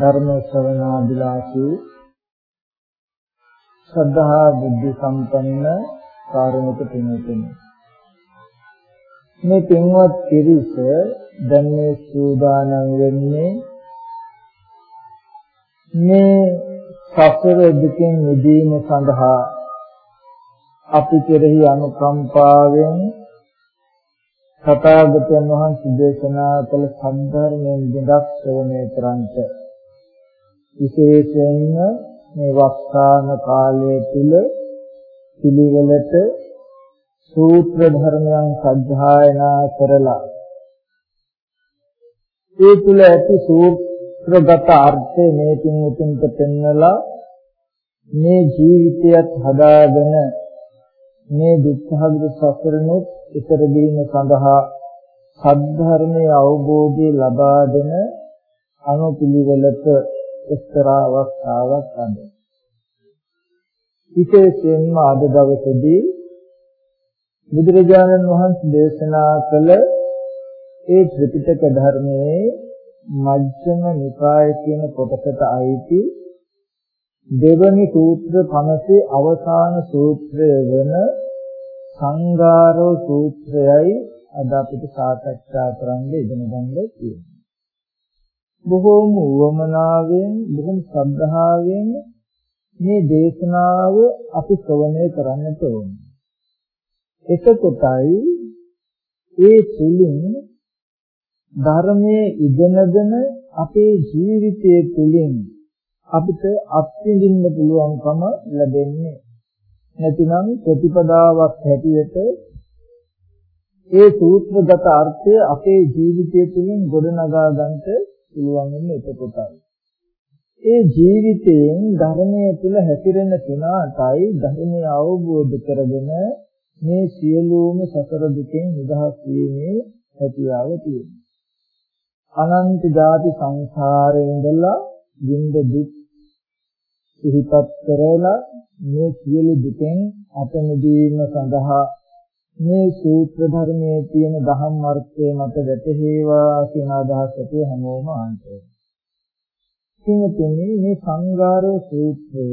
ධර්ම ශ්‍රවණාබිලාෂී ශ්‍රද්ධා බුද්ධ සම්පන්න කාරුණික පින්වතුනි. මේ පින්වත් පිරිස දැන් මේ සූදානම් වෙන්නේ මේ සසර දුකින් මිදීම සඳහා අපි කෙරෙහි අනුකම්පාවෙන් තථාගතයන් වහන්සේ දේශනා කළ සම්ධර්මයෙන් දෙයක් ශ්‍රවණය කරන්ට විශේෂයෙන්ම මේ වස්සාන කාලය තුල පිළිවෙලට සූත්‍ර ධර්මයන් සජ්ජායනා කරලා ඒ තුල ඇති සූත්‍රගත අර්ථය මේ පින්වතුන්ට පෙන්වලා මේ ජීවිතයත් හදාගෙන මේ දුක්ඛගත සසරනොත් ඊතර දීම සඳහා සද්ධර්මයේ අවබෝධය ලබා දෙන අනුපිළිවෙලට එක්තරා අවස්ථාවක් අද. විශේෂයෙන්ම අද දවසේදී බුදුරජාණන් වහන්සේ දේශනා කළ ඒ ත්‍රිපිටක ධර්මයේ මජ්ක්‍ධිම නිකාය කියන කොටසට අයිති දෙවනි සූත්‍ර 50 අවසාන සූත්‍රය වන සංගාරෝ සූත්‍රයයි අද අපිට සාකච්ඡා කරන්න ඉගෙන ගන්න තියෙනවා. බොහෝම උවමනාවෙන් බොහොම ශ්‍රද්ධාවෙන් මේ දේශනාව අපි ශ්‍රවණය කරන්නට ඕනේ. එතකොටයි ඒ තුලින් ධර්මයේ ඉගෙනගෙන අපේ ජීවිතය තුලින් අපිට අත්විඳින්න පුළුවන්කම ලැබෙන්නේ නැතිනම් ප්‍රතිපදාවක් හැටියට ඒ සූත්‍රගත අර්ථය අපේ ජීවිතය තුළින් ගොඩනගා ගන්නට පුළුවන් වෙන්නේ එතකොටයි. ඒ ජීවිතයෙන් ධර්මයේ තුල හැසිරෙන කෙනාටයි ධර්මය අවබෝධ කරගෙන මේ සියලුම සසර දුකෙන් නිදහස් වීමේ හැකියාව තියෙනවා. අනන්ත ජාති සංසාරේ ඉඳලා විඳ දුක් සිහිපත් කරලා මේ සියලු දුකෙන් අත මිදීම සඳහා මේ සූත්‍ර ධර්මයේ තියෙන දහම් අර්ථය මත වැටහේවා කියන අදහස ඇති හැමෝම ආන්තේ. කිනුතුනි මේ සංගාර සූත්‍රය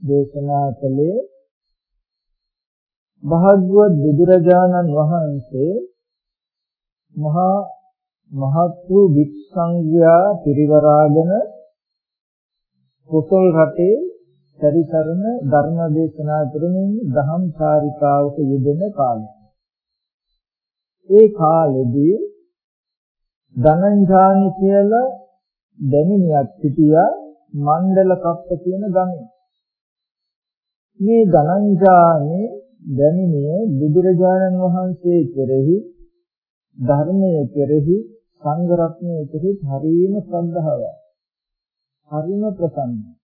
දේශනා කළේ භාග්‍යවත් බුදුරජාණන් වහන්සේ මහා මහත් වූ වික්ෂංග්‍යා පිරිවරාගෙන කුසල් රටේ පරිසරණ ධර්ම දේශනා කරමින් දහම් චාරිකාවක යෙදෙන කාලය. ඒ කාලෙදී ධනංජානි කියලා දැනිනියක් සිටියා මණ්ඩල කප්ප කියන ගමේ. මේ ධනංජානි දැනිනිය බුදුරජාණන් වහන්සේ කෙරෙහි ධර්මයේ කෙරෙහි සංඝ රත්නයේ කෙරෙහි හරිම ශ්‍රද්ධාවයි. හරිම ප්‍රසන්නයි.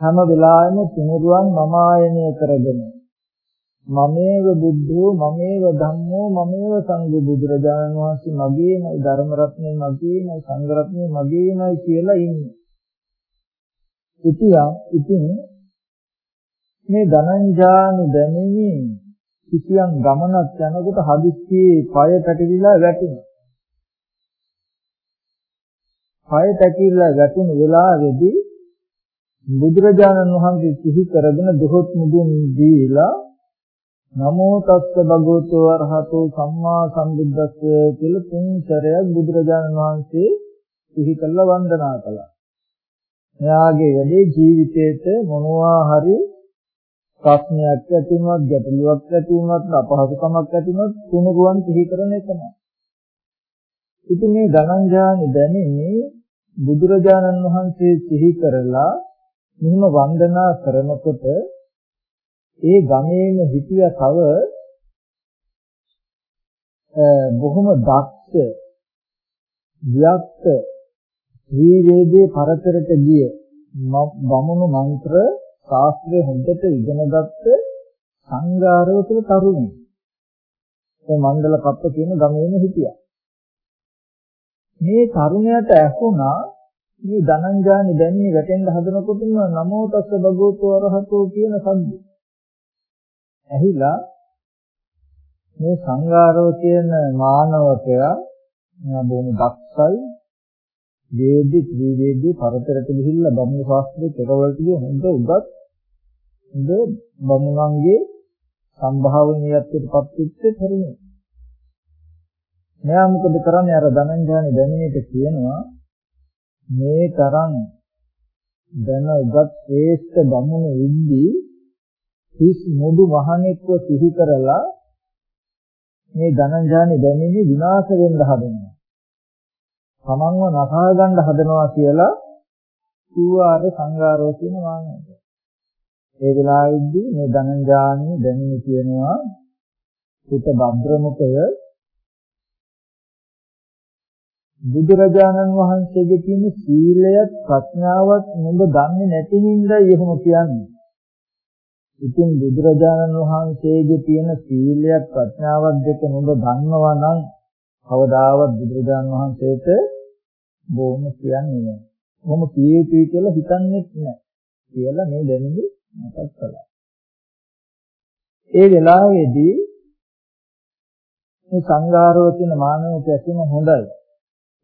හැම වෙලාවෙම තුනුරුවන් මම ආයනය කරගෙන මමේව බුද්ධෝ මමේව ධම්මෝ මමේව සංඝෝ බුදුරජාණන් වහන්සේ මගේමයි ධර්ම රත්නේ මගේමයි සංඝ රත්නේ මගේමයි කියලා ඉන්නේ. ඉතියා ඉතින් මේ ධනංජානි දැනෙමින් කිසියම් ගමනක් යනකොට හදිස්සියේ පය පැටලිලා වැටෙනවා. පය පැටලිලා වැටුණු වෙලාවේදී බුදුරජාණන් වහන්සේ සිහි කරගෙන දුහොත් මුදුන් දීලා නමෝ තස්ස භගවතු වරහතෝ සම්මා සම්බුද්දස්ස කියලා තුන් සැරයක් බුදුරජාණන් වහන්සේ සිහි කළා වන්දනා කළා. එයාගේ වැඩේ ජීවිතේට මොනවා හරි ප්‍රශ්නයක් ඇති වුණත් ගැටලුවක් ඇති වුණත් අපහසුකමක් ඇති වුණත් තුනුරුවන් සිහි කරන එකමයි. ඉතින් මේ ධනංජානි දැනෙන්නේ බුදුරජාණන් වහන්සේ සිහි කරලා මෙහිම වන්දනා කරනකොට ඒ ගමේම හිටිය තව බොහොම දක්ෂ වික්ත ජීවේදී පරතරට ගිය බමුණු මන්ත්‍ර ශාස්ත්‍රය හොඳට ඉගෙනගත්ත සංඝාරව තුළ තරුණි. ඒ මණ්ඩල කප්ප කියන ගමේම හිටියා. මේ තරුණයාට ඇහුණා මේ ධනංජානි දැන්නේ වැටෙන්න හදනකොටම නමෝ තස්ස භගවතු අරහතෝ කියන සද්දය. ඇහිලා මේ සංඝාරෝ කියන මානවකයා බොහොම දක්ෂයි වේද්‍ය ත්‍රිවේද්‍ය පරතරට ගිහිල්ලා බමුණු ශාස්ත්‍රයේ පෙරවලට ගිය හොඳ උගත් හොඳ බමුණන්ගේ සම්භාවනීයත්වයට පත්වෙච්ච තරුණයෙක්. මෙයා මොකද කරන්නේ අර ධනංජානි දැනෙන්නට කියනවා මේ තරම් දැන උගත් ශ්‍රේෂ්ඨ බමුණු ඉද්දී හිස් මුඩු මහණෙක්ව සිහි කරලා මේ ධනංජානි දැනෙන්නේ විනාශ වෙන්න හදනවා. තමන්ව නසා ගන්න හදනවා කියලා කිව්වාර සංඝාරෝ කියන වාංගය. ඒ වෙලාවෙදී මේ ධනංජානි දැනෙන්නේ කියනවා පුත භද්‍රමුඛය බුදුරජාණන් වහන්සේගේ තියෙන සීලයත් ප්‍රඥාවත් නුඹ දන්නේ නැති හින්දා එහෙම කියන්නේ. ඉතින් බුදුරජාණන් වහන්සේගේ තියෙන සීලයත් ප්‍රඥාවත් දෙක නුඹ දන්නවා නම් කවදාවත් බුදුරජාණන් වහන්සේට බොහොම කියන්නේ නැහැ. කොහොම කීයුතුයි කියලා හිතන්නේ නැහැ. කියලා මේ දැනෙන්නේ මතක් කළා. ඒ වෙලාවේදී මේ සංඝාරෝ කියන මානවක ඇසීම හොඳයි.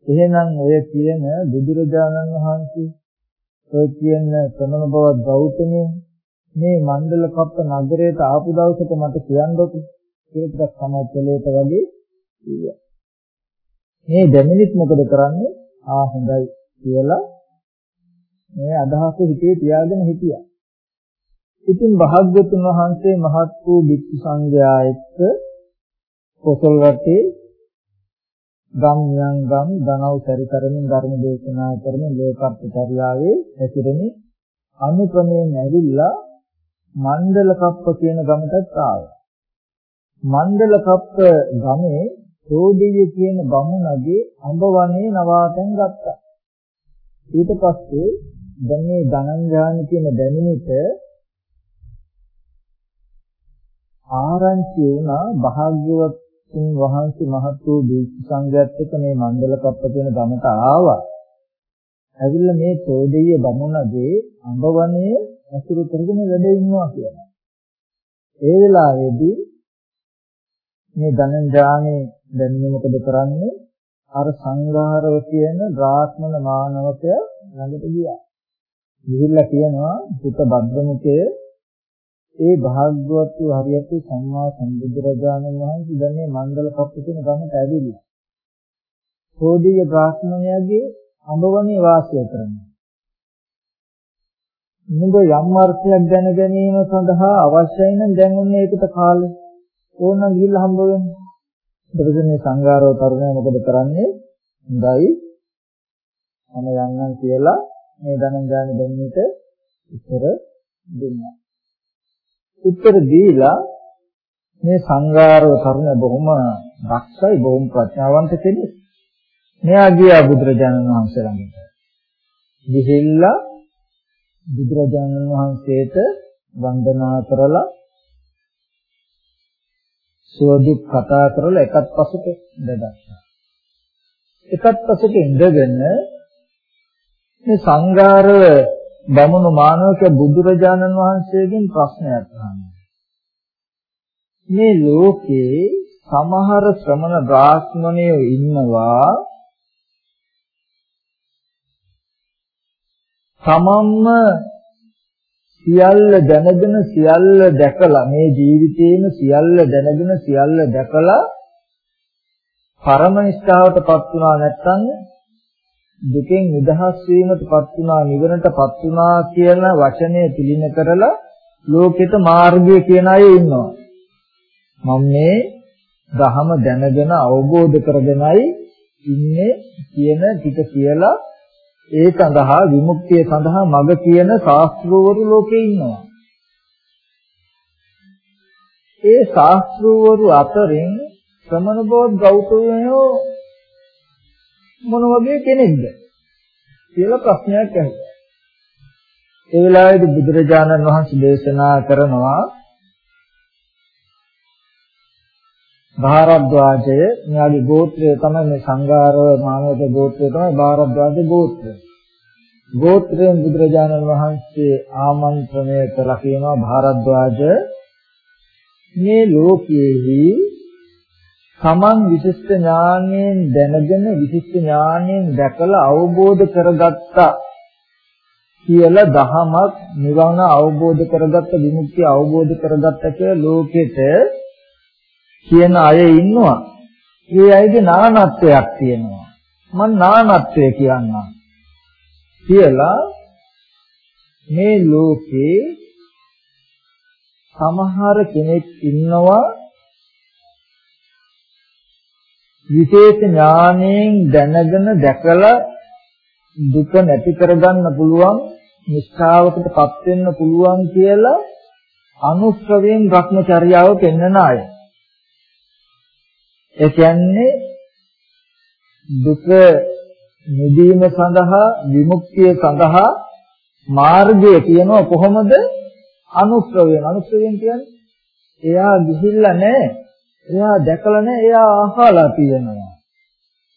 එහෙනම් ඔය කියන බුදුරජාණන් වහන්සේ ඔය කියන ශ්‍රමණ බවත් ගෞතමය මේ මණ්ඩල කප්ප නගරයට ආපු දවසට මට කියන්නකො ඒකත් සමෝපලේට වගේ කිව්වා. මේ දැමිනිත් මොකද කරන්නේ? ආ හොඳයි කියලා මේ අදහස හිතේ තියාගෙන හිටියා. ඉතින් භාග්‍යතුන් වහන්සේ මහත් වූ භික්ෂු සංඝයා එක්ක කොසල් රටේ ගම් යම් ගම් දනව් පරිකරමින් ධර්ම දේශනා කරමින් ලෝකප්පචර්යාවේ ඇතිරෙමි අනුක්‍රමයෙන් ඇවිල්ලා මණ්ඩල කප්ප කියන ගමටත් ආවා. මණ්ඩල කප්ප ගමේ රෝදිය කියන බමුණගේ අඹ වනේ නවාතැන් ගත්තා. ඊට පස්සේ දැන් මේ ධනංජානි කියන දැමිනිට ආරංචි වුණා භාග්‍යවත් වහන්සේ මහත් වූ දීක්ෂ සංඝයාත් එක්ක මේ මණ්ඩල කප්ප කියන ගමට ආවා. ඇවිල්ලා මේ තෝදෙය බමුණගේ අඹවනේ අසුරු කරගෙන වැඩ ඉන්නවා කියලා. ඒ වෙලාවේදී මේ ධනංජානේ දැන් මොකද කරන්නේ? අර සංඝාරව කියන බ්‍රාහ්මණ මානවකය ළඟට ගියා. ගිහිල්ලා කියනවා පුත බද්දමුකේ ඒ භාග්‍යවත් වූ හරියට සම්මා සම්බුදුරජාණන් වහන්සේ දැන් මේ මංගල කප්ප කියන ගමට ඇවිල්ලා. කෝඩීය බ්‍රාහ්මණයාගේ අඹවනේ වාසය කරනවා. නුඹ යම් අර්ථයක් දැන ගැනීම සඳහා අවශ්‍යයි නම් දැන් ඔන්න ඒකට කාලේ ඕනනම් ගිහිල්ලා හම්බ වෙන්න. දෙපදනේ සංඝාරව තරුණයා මොකද කරන්නේ? හොඳයි. මම යන්නම් කියලා මේ ධනංජානි දෙන්නට උත්තර දුන්නා. උත්තර දීලා මේ සංඝාරව තරුණ බොහොම දක්ෂයි බොහොම ප්‍රඥාවන්ත කෙනෙක්. මෙයා ගියා බුදුරජාණන් වහන්සේ ළඟට. ගිහිල්ලා බුදුරජාණන් වහන්සේට වන්දනා කරලා සුවදුක් කතා කරලා එකත් පසුක ඉඳගත්තා. එකත් පසුක ඉඳගෙන මේ සංඝාරව බමුණු මානවක බුදුරජාණන් වහන්සේගෙන් ප්‍රශ්නයක් අහනවා. මේ ලෝකේ සමහර ශ්‍රමණ බ්‍රාහ්මණයෝ ඉන්නවා තමන්ම සියල්ල දැනගෙන සියල්ල දැකලා මේ ජීවිතේම සියල්ල දැනගෙන සියල්ල දැකලා පරම නිෂ්ඨාවටපත් වුණා නැත්නම් දුකෙන් නිදහස් වීමටපත් වුණා නිවනටපත් වුණා කියන වචනය පිළින කරලා ලෝකෙට මාර්ගය කියන අය ඉන්නවා මම මේ ධහම දැනගෙන අවබෝධ කරගෙනයි ඉන්නේ කියන ටික කියලා ඒ සඳහා විමුක්තිය සඳහා මඟ කියන ශාස්ත්‍රවරු ලෝකේ ඉන්නවා. ඒ ශාස්ත්‍රවරු අතරින් ශ්‍රමණ බෝධ ගෞතමයෝ මොන වගේ කෙනෙක්ද කියලා ප්‍රශ්නයක් ඇහුවා. ඒ වෙලාවේදී බුදුරජාණන් වහන්සේ දේශනා කරනවා භාරද්වාජය මෙයාගේ ගෝත්‍රය තමයි මේ සංඝාර මානවක ගෝත්‍රය තමයි භාරද්වාජ ගෝත්‍රය. ගෝත්‍රයෙන් බුදුරජාණන් වහන්සේ ආමන්ත්‍රණය කළා කියනවා භාරද්වාජ මේ ලෝකයේහි තමන් විශිෂ්ට ඥාණයෙන් දැනගෙන විශිෂ්ට ඥාණයෙන් දැකලා අවබෝධ කරගත්තා කියලා දහමක් නිවන අවබෝධ කරගත්ත විමුක්තිය අවබෝධ කරගත්ත කියලා ලෝකෙට කියන අය ඉන්නවා. ඒ අයගේ නානත්වයක් තියෙනවා. මම නානත්වය කියන්නම්. කියලා මේ ලෝකේ සමහර කෙනෙක් ඉන්නවා විශේෂ ඥාණයෙන් දැනගෙන දැකලා දුක නැති කරගන්න පුළුවන් නිස්සාවකටපත් වෙන්න පුළුවන් කියලා අනුස්සවයෙන් භ්‍රමචර්යාව පෙන්වන අය. ඒ කියන්නේ දුක නිදීම සඳහා විමුක්තිය සඳහා මාර්ගය කියනවා කොහොමද? අනුස්සවයෙන්. අනුස්සවයෙන් කියන්නේ එයා ගිහිල්ලා නැහැ. එයා දැකලා නැහැ එයා අහලා තියෙනවා.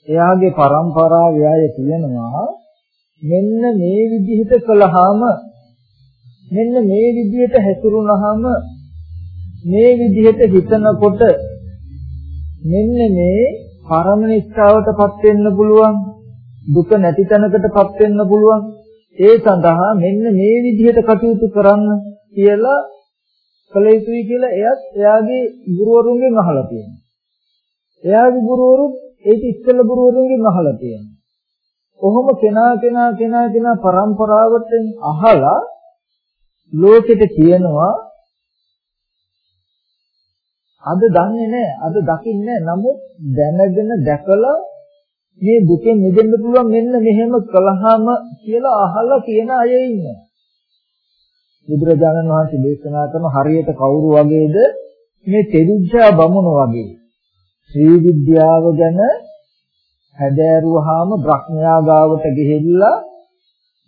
එයාගේ પરම්පරාව එයාය තියෙනවා. මෙන්න මේ විදිහට කළාම මෙන්න මේ විදිහට හැසිරුණාම මේ විදිහට හිතනකොට මෙන්න මේ පරම නිස්සාවටපත් වෙන්න පුළුවන් දුක නැති තැනකටපත් වෙන්න පුළුවන්. ඒ සඳහා මෙන්න මේ විදිහට කටයුතු කරන්න කියලා කළ යුතුයි කියලා එයත් එයාගේ ගුරුවරුන්ගෙන් අහලා තියෙනවා. එයාගේ ගුරුවරු ඒක ඉස්සෙල්ලා ගුරුවරුන්ගෙන් අහලා තියෙනවා. කොහොම කෙනා කෙනා කෙනා කෙනා પરම්පරාවටෙන් අහලා ලෝකෙට කියනවා අද දන්නේ නැහැ අද දකින්නේ නමුත් දැනගෙන දැකලා මේ දුකෙන් මිදෙන්න පුළුවන් මෙන්න මෙහෙම කළාම කියලා අහලා කියන අය ඉන්නවා බුදුරජාණන් වහන්සේ දේශනා කරන හරියට කවුරු වගේද? මේ තෙවිජ්ජා බමුණ වගේ. ශ්‍රී විද්‍යාව ගැන හැදෑරුවාම බ්‍රහ්මයා ගාවට ගිහිල්ලා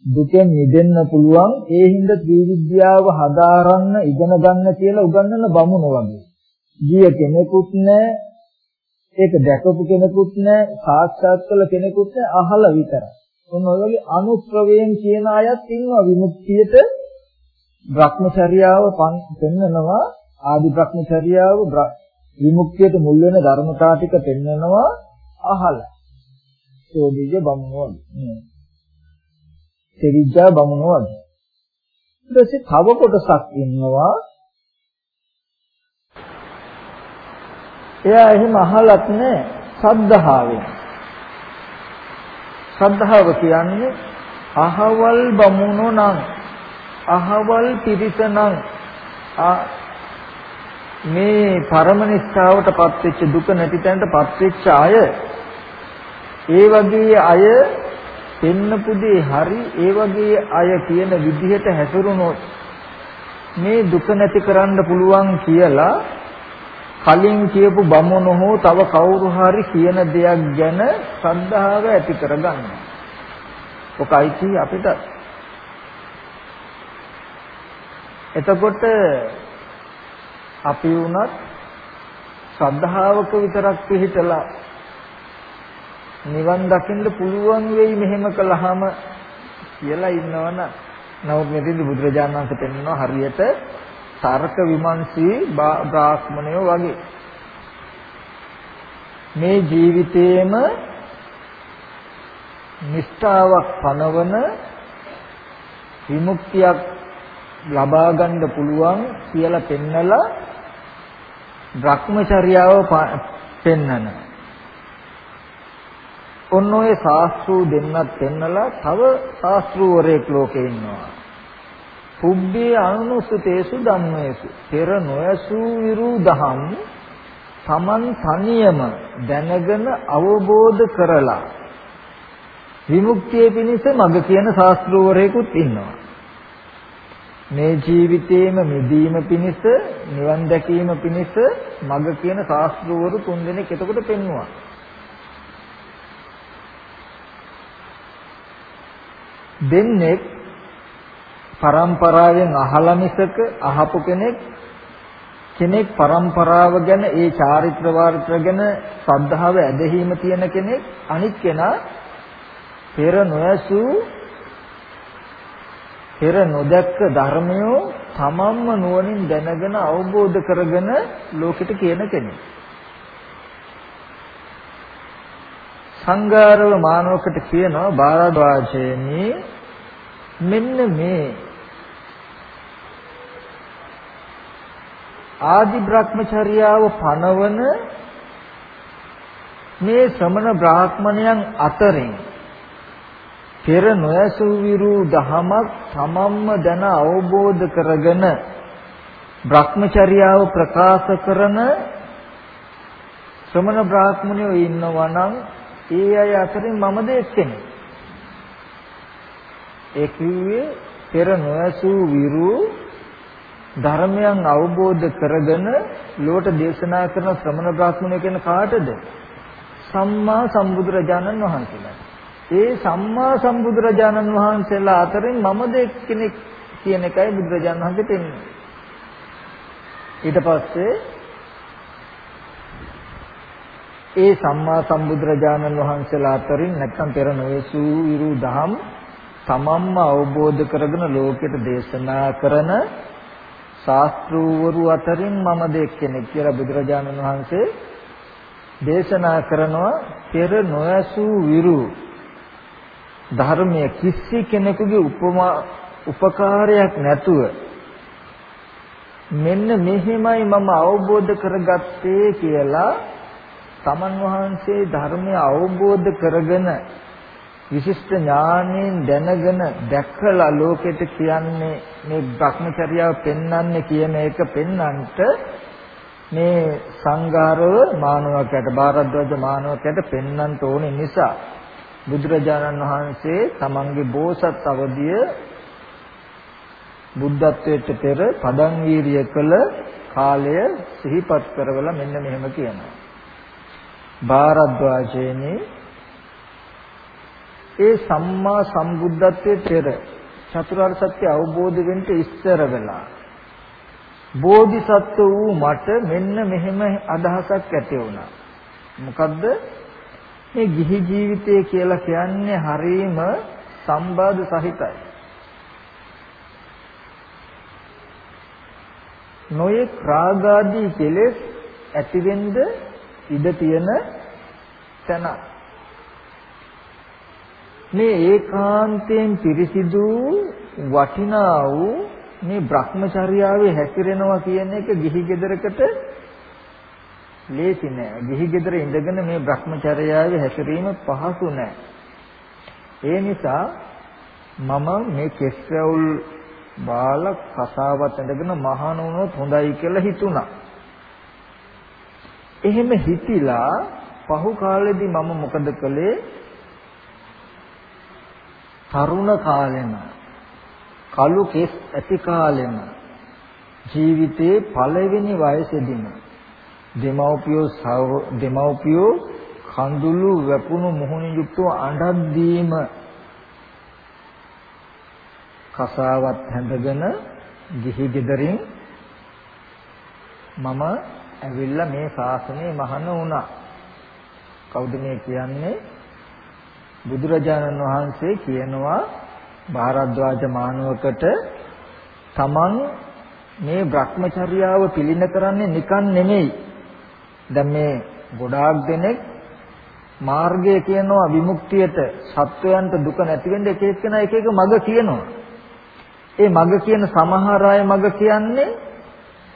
දුකෙන් මිදෙන්න පුළුවන්. ඒ හින්දා ත්‍රිවිද්‍යාව හදාරන්න ඉගෙන ගන්න කියලා උගන්වන බමුණ වගේ. ගිය කෙනෙකුත් නැහැ. ඒක දැකපු කෙනෙකුත් නැහැ. සාක්ෂාත් කළ කෙනෙකුත් නැහැ. අහලා විතරයි. ඔන්න ඔය වගේ අනුක්‍රවයෙන් කියන අයත් ඉන්නවා විමුක්තියට. භ්‍රමචර්යාව පෙන්නනවා ආදි භ්‍රමචර්යාව විමුක්තියට මුල් වෙන ධර්මතා ටික පෙන්නනවා අහලා. සෝබිජ බමුණෝ වගේ. තෙවිජ්ජා බමුණෝ වගේ. ඊට පස්සේ තව කොටසක් ඉන්නවා එයා එහෙම අහලත් නැහැ සද්ධාවෙන්. සද්ධාව කියන්නේ අහවල් බමුණෝ නම් අහවල් පිරිස නම් මේ පරම නිස්සාවටපත් වෙච්ච දුක නැති තැනටපත් වෙච්ච අය ඒ වගේ අය පෙන්නපු දේ හරි ඒ වගේ අය කියන විදිහට හැසිරුණොත් මේ දුක නැති කරන්න පුළුවන් කියලා කලින් කියපු බමුණ හෝ තව කවුරු හරි කියන දෙයක් ගැන ශ්‍රද්ධාව ඇති කරගන්න. ඔකයි අපිට එතකොට අපි වුණත් ශ්‍රද්ධාවක විතරක් පිළිතලා නිවන් දකින්න පුළුවන් වෙයි මෙහෙම කළාම කියලා ඉන්නවනම් නමුත් මෙතෙන්දි බුදුරජාණන් වහන්සේ පෙන්වනවා හරියට තර්ක විමර්ශී බ්‍රාහ්මණයෝ වගේ. මේ ජීවිතේම නිෂ්ඨාවක් පනවන විමුක්තියක් ලබා ගන්න පුළුවන් කියලා පෙන්නලා භ්‍රමචර්යාව පෙන්නන. ඔන්න ඔය ශාස්ත්‍රූ දෙන්නත් පෙන්නලා තව ශාස්ත්‍රූවරයෙක් ලෝකේ ඉන්නවා. පුබ්බේ අනුසුතේසු ධම්මේසු පෙර නොයසූ විරු දහම් තමන් තනියම දැනගෙන අවබෝධ කරලා විමුක්තිය පිණිස මඟ කියන ශාස්ත්‍රූවරයෙකුත් ඉන්නවා. මේ ජීවිතේම මිදීම පිණිස නිවන් දැකීම පිණිස මග කියන ශාස්ත්‍රවරු තුන් දෙනෙක් එතකොට පෙන්වුවා. දෙන්නේ පරම්පරාවෙන් අහලා මිසක අහපු කෙනෙක් කෙනෙක් පරම්පරාව ගැන ඒ චාරිත්‍ර වාරිත්‍ර ගැන ශ්‍රද්ධාව ඇදහිීම තියෙන කෙනෙක් අනිත් කෙනා පෙර නොයසූ පෙර නොදැක්ක ධර්මයෝ තමන්ම නුවණින් දැනගෙන අවබෝධ කරගෙන ලෝකෙට කියන කෙනෙක්. සංඝාරව මානවකට කියනවා බාරද්වාජයනි මෙන්න මේ ආදි බ්‍රහ්මචර්යාව පනවන මේ ශ්‍රමණ බ්‍රාහ්මණයන් අතරින් පෙර නොයසු විරු දහමක් තමම්ම දැන අවබෝධ කරගෙන බ්‍රහ්මචර්යාව ප්‍රකාශ කරන ශ්‍රමණ බ්‍රාහ්මණයෝ ඉන්නවා නම් ඒ අය අතරින් මමද එක්කෙනෙක්. ඒ කිව්වේ පෙර නොයසු විරු ධර්මයන් අවබෝධ කරගෙන ලෝට දේශනා කරන ශ්‍රමණ බ්‍රාහ්මණය කියන කාටද? සම්මා සම්බුදුරජාණන් වහන්සේලා. ඒ සම්මා සම්බුදුරජාණන් වහන්සේලා අතරින් මමද එක්කෙනෙක් කියන එකයි බුදුරජාණන් වහන්සේ පෙන්වන්නේ. ඊට පස්සේ ඒ සම්මා සම්බුදුරජාණන් වහන්සේලා අතරින් නැත්නම් පෙර නොයසු විරු දහම් තමන්ම අවබෝධ කරගෙන ලෝකෙට දේශනා කරන ශාස්ත්‍රූවරු අතරින් මම දෙක්කෙනෙක් කියලා බුදුරජාණන් වහන්සේ දේශනා කරනවා පෙර නොයසු විරු ධර්මයේ කිසි කෙනෙකුගේ උපමා උපකාරයක් නැතුව මෙන්න මෙහෙමයි මම අවබෝධ කරගත්තේ කියලා තමන් වහන්සේ ධර්මය අවබෝධ කරගෙන විශිෂ්ට ඥාණයෙන් දැනගෙන දැකලා ලෝකෙට කියන්නේ මේ භ්‍රමචර්යාව පෙන්වන්නේ කියන එක පෙන්වන්නට මේ සංඝාරව මානවකයට බාරද්වාජ මානවකයට පෙන්වන්න ඕනේ නිසා. බුදුරජාණන් වහන්සේ තමන්ගේ බෝසත් අවදිය බුද්ධත්වයට පෙර පදන් වීරිය කළ කාලය සිහිපත් කරවලා මෙන්න මෙහෙම කියනවා. භාරද්වාජයනි ඒ සම්මා සම්බුද්ධත්වයේ පෙර චතුරාර්ය සත්‍ය අවබෝධ වෙන්න ඉස්සර වෙලා බෝධිසත්ව වූ මට මෙන්න මෙහෙම අදහසක් ඇති වුණා. මොකද්ද? මේ ගිහි ජීවිතය කියලා කියන්නේ හරීම සම්බාධ සහිතයි. නොයෙක් රාගාදී කෙලෙස් ඇතිවෙන්න ඉඩ තියෙන තැන. මේ ඒකාන්තයෙන් පිරිසිදු වටිනා වූ මේ Brahmacharyaවේ හැසිරෙනවා කියන එක ගිහි ගෙදරකට ලේසි නෑ. ගිහි ගෙදර ඉඳගෙන මේ Brahmacharyaවේ හැසිරීම පහසු නෑ. ඒ නිසා මම මේ කෙස්රවුල් බාල කසාවත් ඇඳගෙන මහාන වුණොත් හොඳයි කියලා හිතුණා. එහෙම හිතිලා පහු කාලෙදි මම මොකද කළේ? තරුණ කාලෙම කළු කෙස් ඇති කාලෙම ජීවිතේ පළවෙනි වයසේදීම දෙමව්පියෝ දෙමව්පියෝ කඳුළු වැපුණු මුහුණ යුක්තව අඬද්දීම කසාවත් හැඳගෙන ගිහි ගෙදරින් මම ඇවිල්ලා මේ ශාසනය මහාන වුණා. කවුද මේ කියන්නේ? බුදුරජාණන් වහන්සේ කියනවා භාරද්වාජ මානවකට තමන් මේ Brahmacharyaව පිළින කරන්නේ නිකන් නෙමෙයි. දැන් මේ ගොඩාක් දෙනෙක් මාර්ගය කියනවා විමුක්තියට සත්වයන්ට දුක නැති වෙන්න එක එක්කෙනා එක එක මඟ කියනවා. ඒ මඟ කියන සමහර අය මඟ කියන්නේ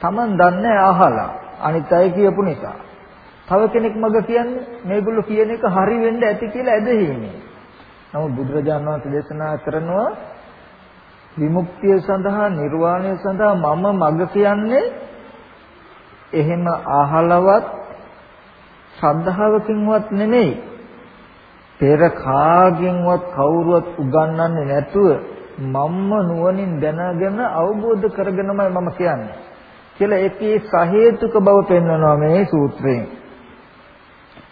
Taman දන්නේ අහලා අනිත් අය කියපු නිසා. තව කෙනෙක් මඟ කියන්නේ මේගොල්ලෝ කියන එක හරි වෙන්න ඇති කියලා ඇදහිීමේ. නමුත් බුදුරජාණන් වහන්සේ දේශනා කරනවා විමුක්තිය සඳහා නිර්වාණය සඳහා මම මඟ කියන්නේ එහෙම අහලවත් ශ්‍රද්ධාවකින්වත් නෙමෙයි. පෙර කාගෙන්වත් කවුරුවත් උගන්වන්නේ නැතුව මම්ම නුවණින් දැනගෙන අවබෝධ කරගෙනමයි මම කියන්නේ. කියලා ඒකේ සහේතුක බව පෙන්වනවා මේ සූත්‍රයෙන්.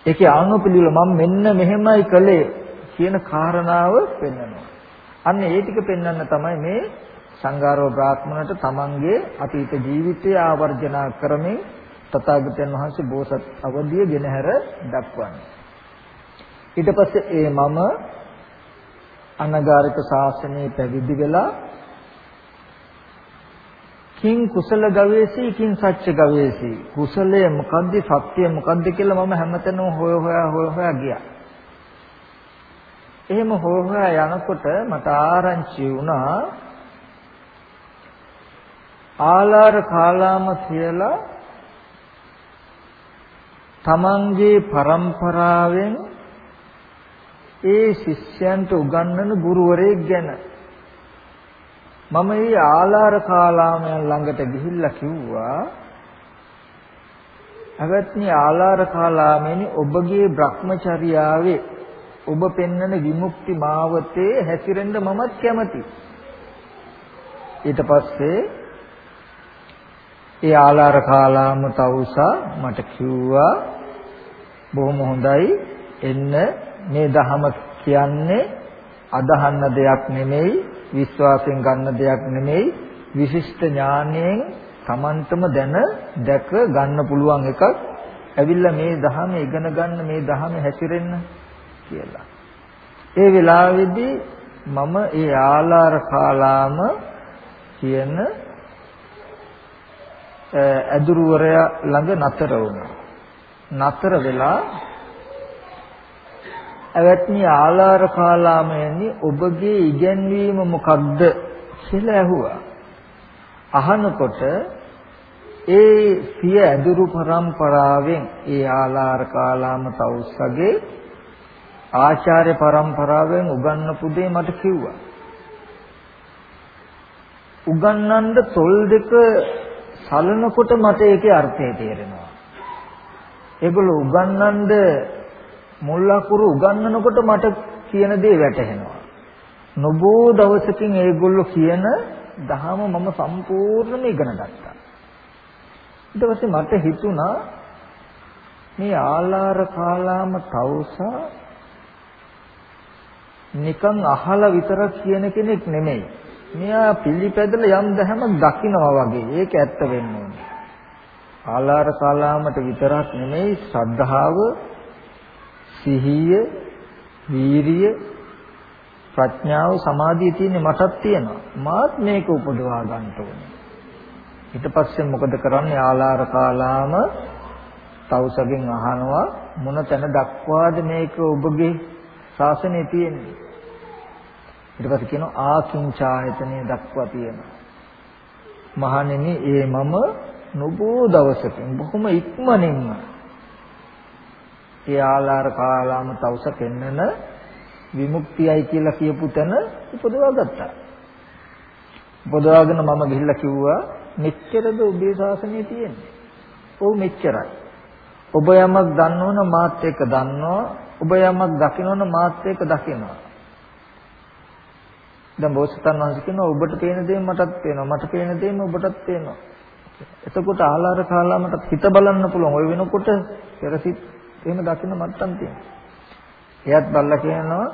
ඒකේ ආනුපිළිවෙල මම මෙන්න මෙහෙමයි කළේ කියන කාරණාව පෙන්වනවා. අන්න ඒ ටික පෙන්වන්න තමයි මේ සංඝාරව බ්‍රාහ්මණට තමන්ගේ අතීත ජීවිතය ආවර්ජනා කරමින් තථාගතයන් වහන්සේ බෝසත් අවදිය ගෙනහැර දක්වන්නේ. ඊට පස්සේ ඒ මම අනගාരിക ශාසනයේ පැවිදි වෙලා කිං කුසල ගවේෂී කිං සත්‍ය ගවේෂී කුසලය මොකද්ද සත්‍ය මොකද්ද කියලා මම හැමතැනම හොය හොයා හොය හොයා ගියා එහෙම හොහා යනකොට මට ආරංචි වුණා ආලාර කාලාම කියලා තමන්ගේ પરම්පරාවෙන් ඒ ශිෂ්‍යයන්ට උගන්වන ගුරුවරයෙක් ගැන. මම මේ ආලාර කාලාමයන් ළඟට ගිහිල්ලා කිව්වා අවත්නි ආලාර කාලාමෙනි ඔබගේ Brahmacharyaවේ ඔබ පෙන්වන විමුක්ති මාවතේ හැසිරෙන්න මමත් කැමතියි. ඊට පස්සේ ඒ ආලාර කාලාම තවුසා මට කිව්වා බොහොම හොඳයි එන්න මේ ධහම කියන්නේ අදහන්න දෙයක් නෙමෙයි විශ්වාසයෙන් ගන්න දෙයක් නෙමෙයි විශිෂ්ට ඥානයෙන් Tamanටම දැන දැක ගන්න පුළුවන් එකක් ඇවිල්ලා මේ ධහම ඉගෙන ගන්න මේ ධහම හැසිරෙන්න කියලා. ඒ වෙලාවේදී මම ඒ ආලාර කාලාම කියන ඇදුරුවරයා ළඟ නතර වුණා. නතර වෙලා අවත්නි ආලාර කාලාමයන්ි ඔබගේ ඉගැන්වීම මොකක්ද කියලා ඇහුවා. අහනකොට ඒ සිය ඇදුරු પરම්පරාවෙන් ඒ ආලාර කාලාම තවුස්සගේ ආචාර්ය પરම්පරාවෙන් උගන්වපු දේ මට කිව්වා. උගන්වන්න තොල් දෙක සලනකොට මට ඒකේ අර්ථය තේරෙනවා. ඒගොල්ලෝ උගන්වන්න මුල් අකුරු උගන්වනකොට මට කියන දේ වැටහෙනවා. නොබෝ දවසකින් ඒගොල්ලෝ කියන දහම මම සම්පූර්ණයෙන්ම ඉගෙන ගත්තා. ඊට පස්සේ මට හිතුණා මේ ආලාර කාලාම තවුසා නිකන් අහලා විතරක් කියන කෙනෙක් නෙමෙයි. මෙයා පිළිපැදලා යම් දහමක් දකිනවා වගේ. ඒක ඇත්ත වෙන්න ඕනේ. ආලාර කාලාමට විතරක් නෙමෙයි ශ්‍රද්ධාව සිහිය, වීරිය, ප්‍රඥාව, සමාධිය තියෙන්නේ මටත් තියෙනවා. මාත් මේක උපදවා ගන්න ඕනේ. ඊට පස්සේ මොකද කරන්නේ? ආලාර කාලාම තවුසගෙන් අහනවා මොන තැන දක්වාද මේක ඔබගේ ශාසනයේ තියෙන්නේ? ඊට පස්සේ කියනවා ආකින්චායතනෙ දක්වා තියෙනවා. මහණෙනි ඒ මම නොබෝ දවසකින් බොහොම ඉක්මනින්ම ඒ ආලාර කාලාම තවුස පෙන්නන විමුක්තියයි කියලා කියපු තැන උපදවා ගත්තා. උපදවාගෙන මම ගිහිල්ලා කිව්වා මෙච්චරද ඔබේ ශාසනයේ තියෙන්නේ. ඔව් මෙච්චරයි. ඔබ යමක් දන්නවන මාත් එක්ක දන්නවා. ඔබ යමක් දකින්නවන මාත් එක්ක දකිනවා. දැන් බෝසතාණන් වහන්සේ කියනවා ඔබට පේන දේ මටත් පේනවා. මට පේන දේම ඔබටත් පේනවා. එතකොට ආලාර කාලාමට හිත බලන්න පුළුවන්. ওই වෙනකොට පෙරසිට එහෙම දකින්න මට්ටම් තියෙනවා. එයත් බල්ලා කියනවා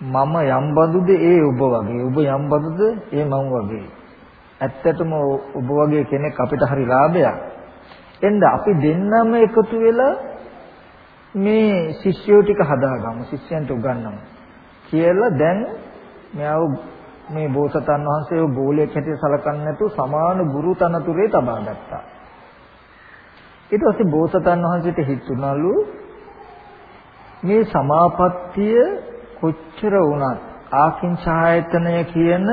මම යම් බඳුද ඒ ඔබ වගේ. ඔබ යම් බඳුද ඒ මම වගේ. ඇත්තටම ඔබ වගේ කෙනෙක් අපිට හරි ලාභයක්. එන්න අපි දෙන්නම එකතු වෙලා මේ ශිෂ්‍යයෝ ටික හදාගමු. ශිෂ්‍යයන්ට උගන්වමු. කියලා දැන් මෙයාව මේ බෝසතන් වහන්සේව බෝලයක් හැටියට සලකන්නේ නැතුව සමාන ගුරු තනතුරේ තබා ගත්තා. ඊට පස්සේ බෝසතන් වහන්සේට හිතුණලු මේ සමාපත්තිය කොච්චර වුණත් ආකින්චායතනය කියන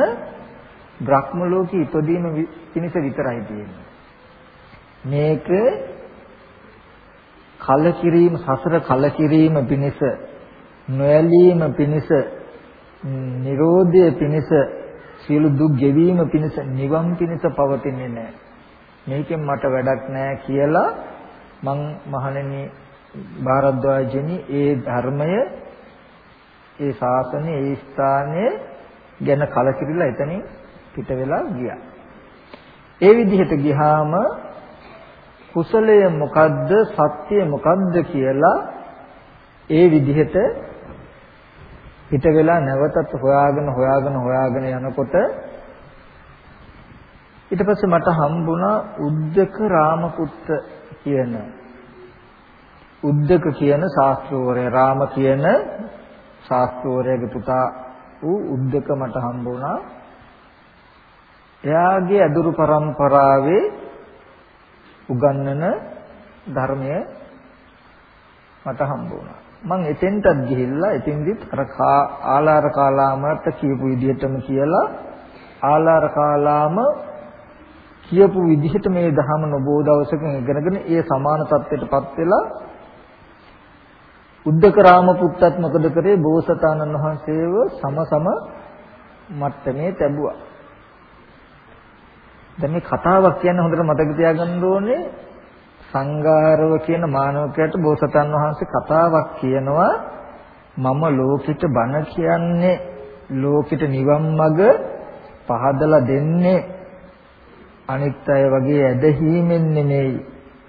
බ්‍රහ්ම ලෝකෙ ඉපදීම පිණිස විතරයි තියෙන්නේ. මේක කලකිරීම සසර කලකිරීම පිණිස නොයලීම පිණිස නිරෝධය පිණිස සියලු දුක් ගෙවීම පිණිස නිවන් පිණිස පවතින්නේ නැහැ. මේකෙන් මට වැඩක් නැහැ කියලා මං මහණෙනි භාරද්වාජනි ඒ ධර්මය ඒ ශාසනය ඒ ස්ථානයේ ගැන කලකිරිලා එතනින් පිට වෙලා ගියා. ඒ විදිහට ගියාම කුසලය මොකද්ද සත්‍ය මොකද්ද කියලා ඒ විදිහට පිට වෙලා නැවතත් හොයාගෙන හොයාගෙන හොයාගෙන යනකොට ඊට පස්සේ මට හම්බුණා උද්දක රාමපුත්ත කියන. උද්දක කියන ශාස්ත්‍රෝරය රාම කියන ශාස්ත්‍රෝරයගේ පුතා වූ උද්දක මට හම්බුණා. එයාගේ අදුරු પરම්පරාවේ උගන්වන ධර්මය මට හම්බ වුණා මං එතෙන්ටත් ගිහිල්ලා එතෙන්දිත් අර ආලාර කාලාමට කියපු විදිහටම කියලා ආලාර කාලාම කියපු විදිහට මේ ධහම නොබෝ දවසකින් ඉගෙනගෙන ඒ සමාන தත්ත්වයටපත් වෙලා උද්දක රාම පුත්තත් මොකද කරේ බෝසතාණන් වහන්සේව සම සම මට්ටමේ තැබුවා. දැන් මේ කතාවක් කියන්නේ හොඳට මතක තියාගන්න ඕනේ සංඝාරව කියන මානවකයට බෝසතාණන් වහන්සේ කතාවක් කියනවා. මම ලෝකෙට බණ කියන්නේ ලෝකෙට නිවන් මඟ පහදලා දෙන්නේ. අනිත් අය වගේ ඇදහිීමෙන් නෙමෙයි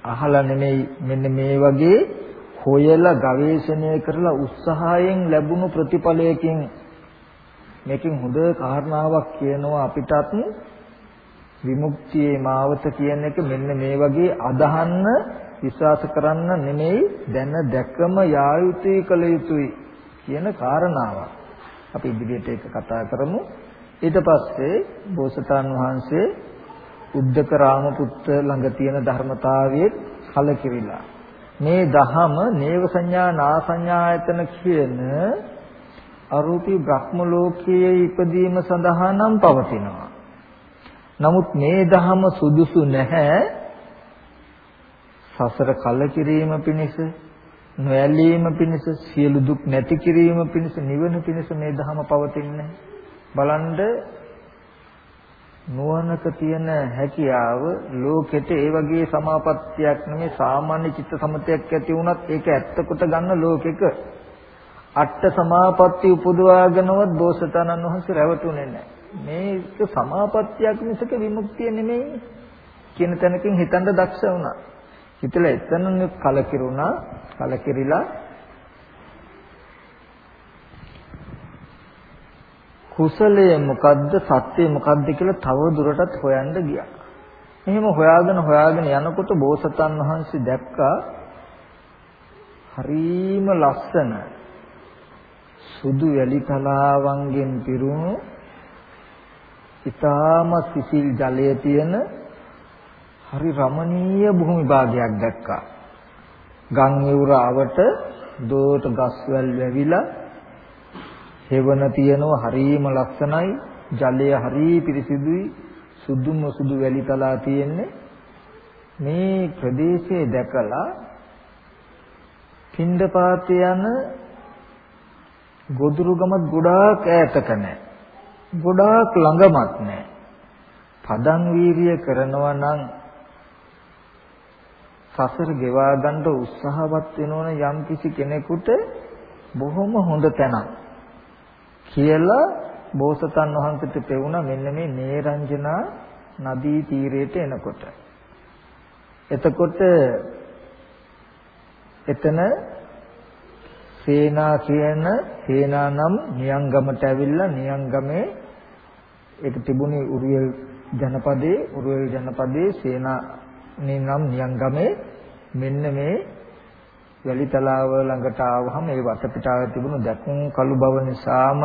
අහලා නෙමෙයි. මෙන්න මේ වගේ හොයලා ගවේෂණය කරලා උත්සාහයෙන් ලැබුණු ප්‍රතිඵලයකින් මේකෙන් හොඳ කාරණාවක් කියනවා අපිටත්. විමුක්තියේ මාවත කියන එක මෙන්න මේ වගේ අදහන්න විශ්වාස කරන්න නෙමෙයි දැන දැකම යා යුතුයි කළ යුතුයි කියන කාරණාවක්. අපි ඉදිරියට ඒක කතා කරමු. ඊට පස්සේ බෝසතාන් වහන්සේ උද්දක රාමපුත්ත ළඟ තියෙන ධර්මතාවයේ කලකිරිලා මේ දහම නේව සංඥා නා සංඥායතන කියන අරූපී බ්‍රහ්ම ලෝකයේ ඉපදීම සඳහා නම් පවතිනවා. නමුත් මේ දහම සුදුසු නැහැ. සසර කලකිරීම පිණිස නොඇලීම පිණිස සියලු දුක් නැති කිරීම පිණිස නිවන පිණිස මේ දහම පවතින්නේ බලන්න නුවණක තියෙන හැකියාව ලෝකෙට ඒ වගේ සමාපත්තියක් නෙමෙයි සාමාන්‍ය චිත්ත සමතයක් ඇති වුණත් ඒක ඇත්ත කොට ගන්න ලෝකෙක. අට්ඨ සමාපatti උපදවාගෙනවත් දෝෂතනන් වහන්සේ රැවටුනේ නැහැ. මේක සමාපත්තියක් මිසක විමුක්තිය නෙමෙයි කියන තැනකින් හිතන්න දක්ෂ වුණා. හිතලා එතන කලකිරුණා කලකිරිලා කුසලය මොකද්ද සත්‍ය මොකද්ද කියලා තව දුරටත් හොයන්න ගියා. එහෙම හොයාගෙන හොයාගෙන යනකොට බෝසතන් වහන්සේ දැක්කා හරීම ලස්සන සුදු වැලි තලාවන්ගෙන් පිරුණු ඊටාම සිසිල් ජලය තියෙන හරි රමණීය භූමි භාගයක් දැක්කා. ගම් යුරාවට දෝට ගස්වැල් වැවිලා හෙවණ තියෙනවා හරීම ලස්සනයි ජලය හරී පිරිසිදුයි සුදුම සුදු වැලි තලා තියෙන්නේ මේ ප්‍රදේශයේ දැකලා පින්ඩපාත යන ගොදුරුගමත් ගොඩාක් ඈතක නැහැ ගොඩාක් ළඟමත් නැහැ පදන් වීරිය කරනවා නම් සසර ගෙවා ගන්න උත්සාහවත් වෙනවන යම් කිසි කෙනෙකුට බොහොම හොඳ තැනක් කියලා බෝසතන් වහන්සේට පෙවුණා මෙන්න මේ නේරංජනා නදී තීරයට එනකොට. එතකොට එතන සේනා කියන සේනා නම් නියංගමට ඇවිල්ලා නියංගමේ ඒක තිබුණේ උරුවෙල් ජනපදයේ උරුවෙල් ජනපදයේ සේනා නම් නියංගමේ මෙන්න මේ වැලිතලාව ළඟට ආවහම ඒ වටපිටාවේ තිබුණු දැකුම් කළු බව නිසාම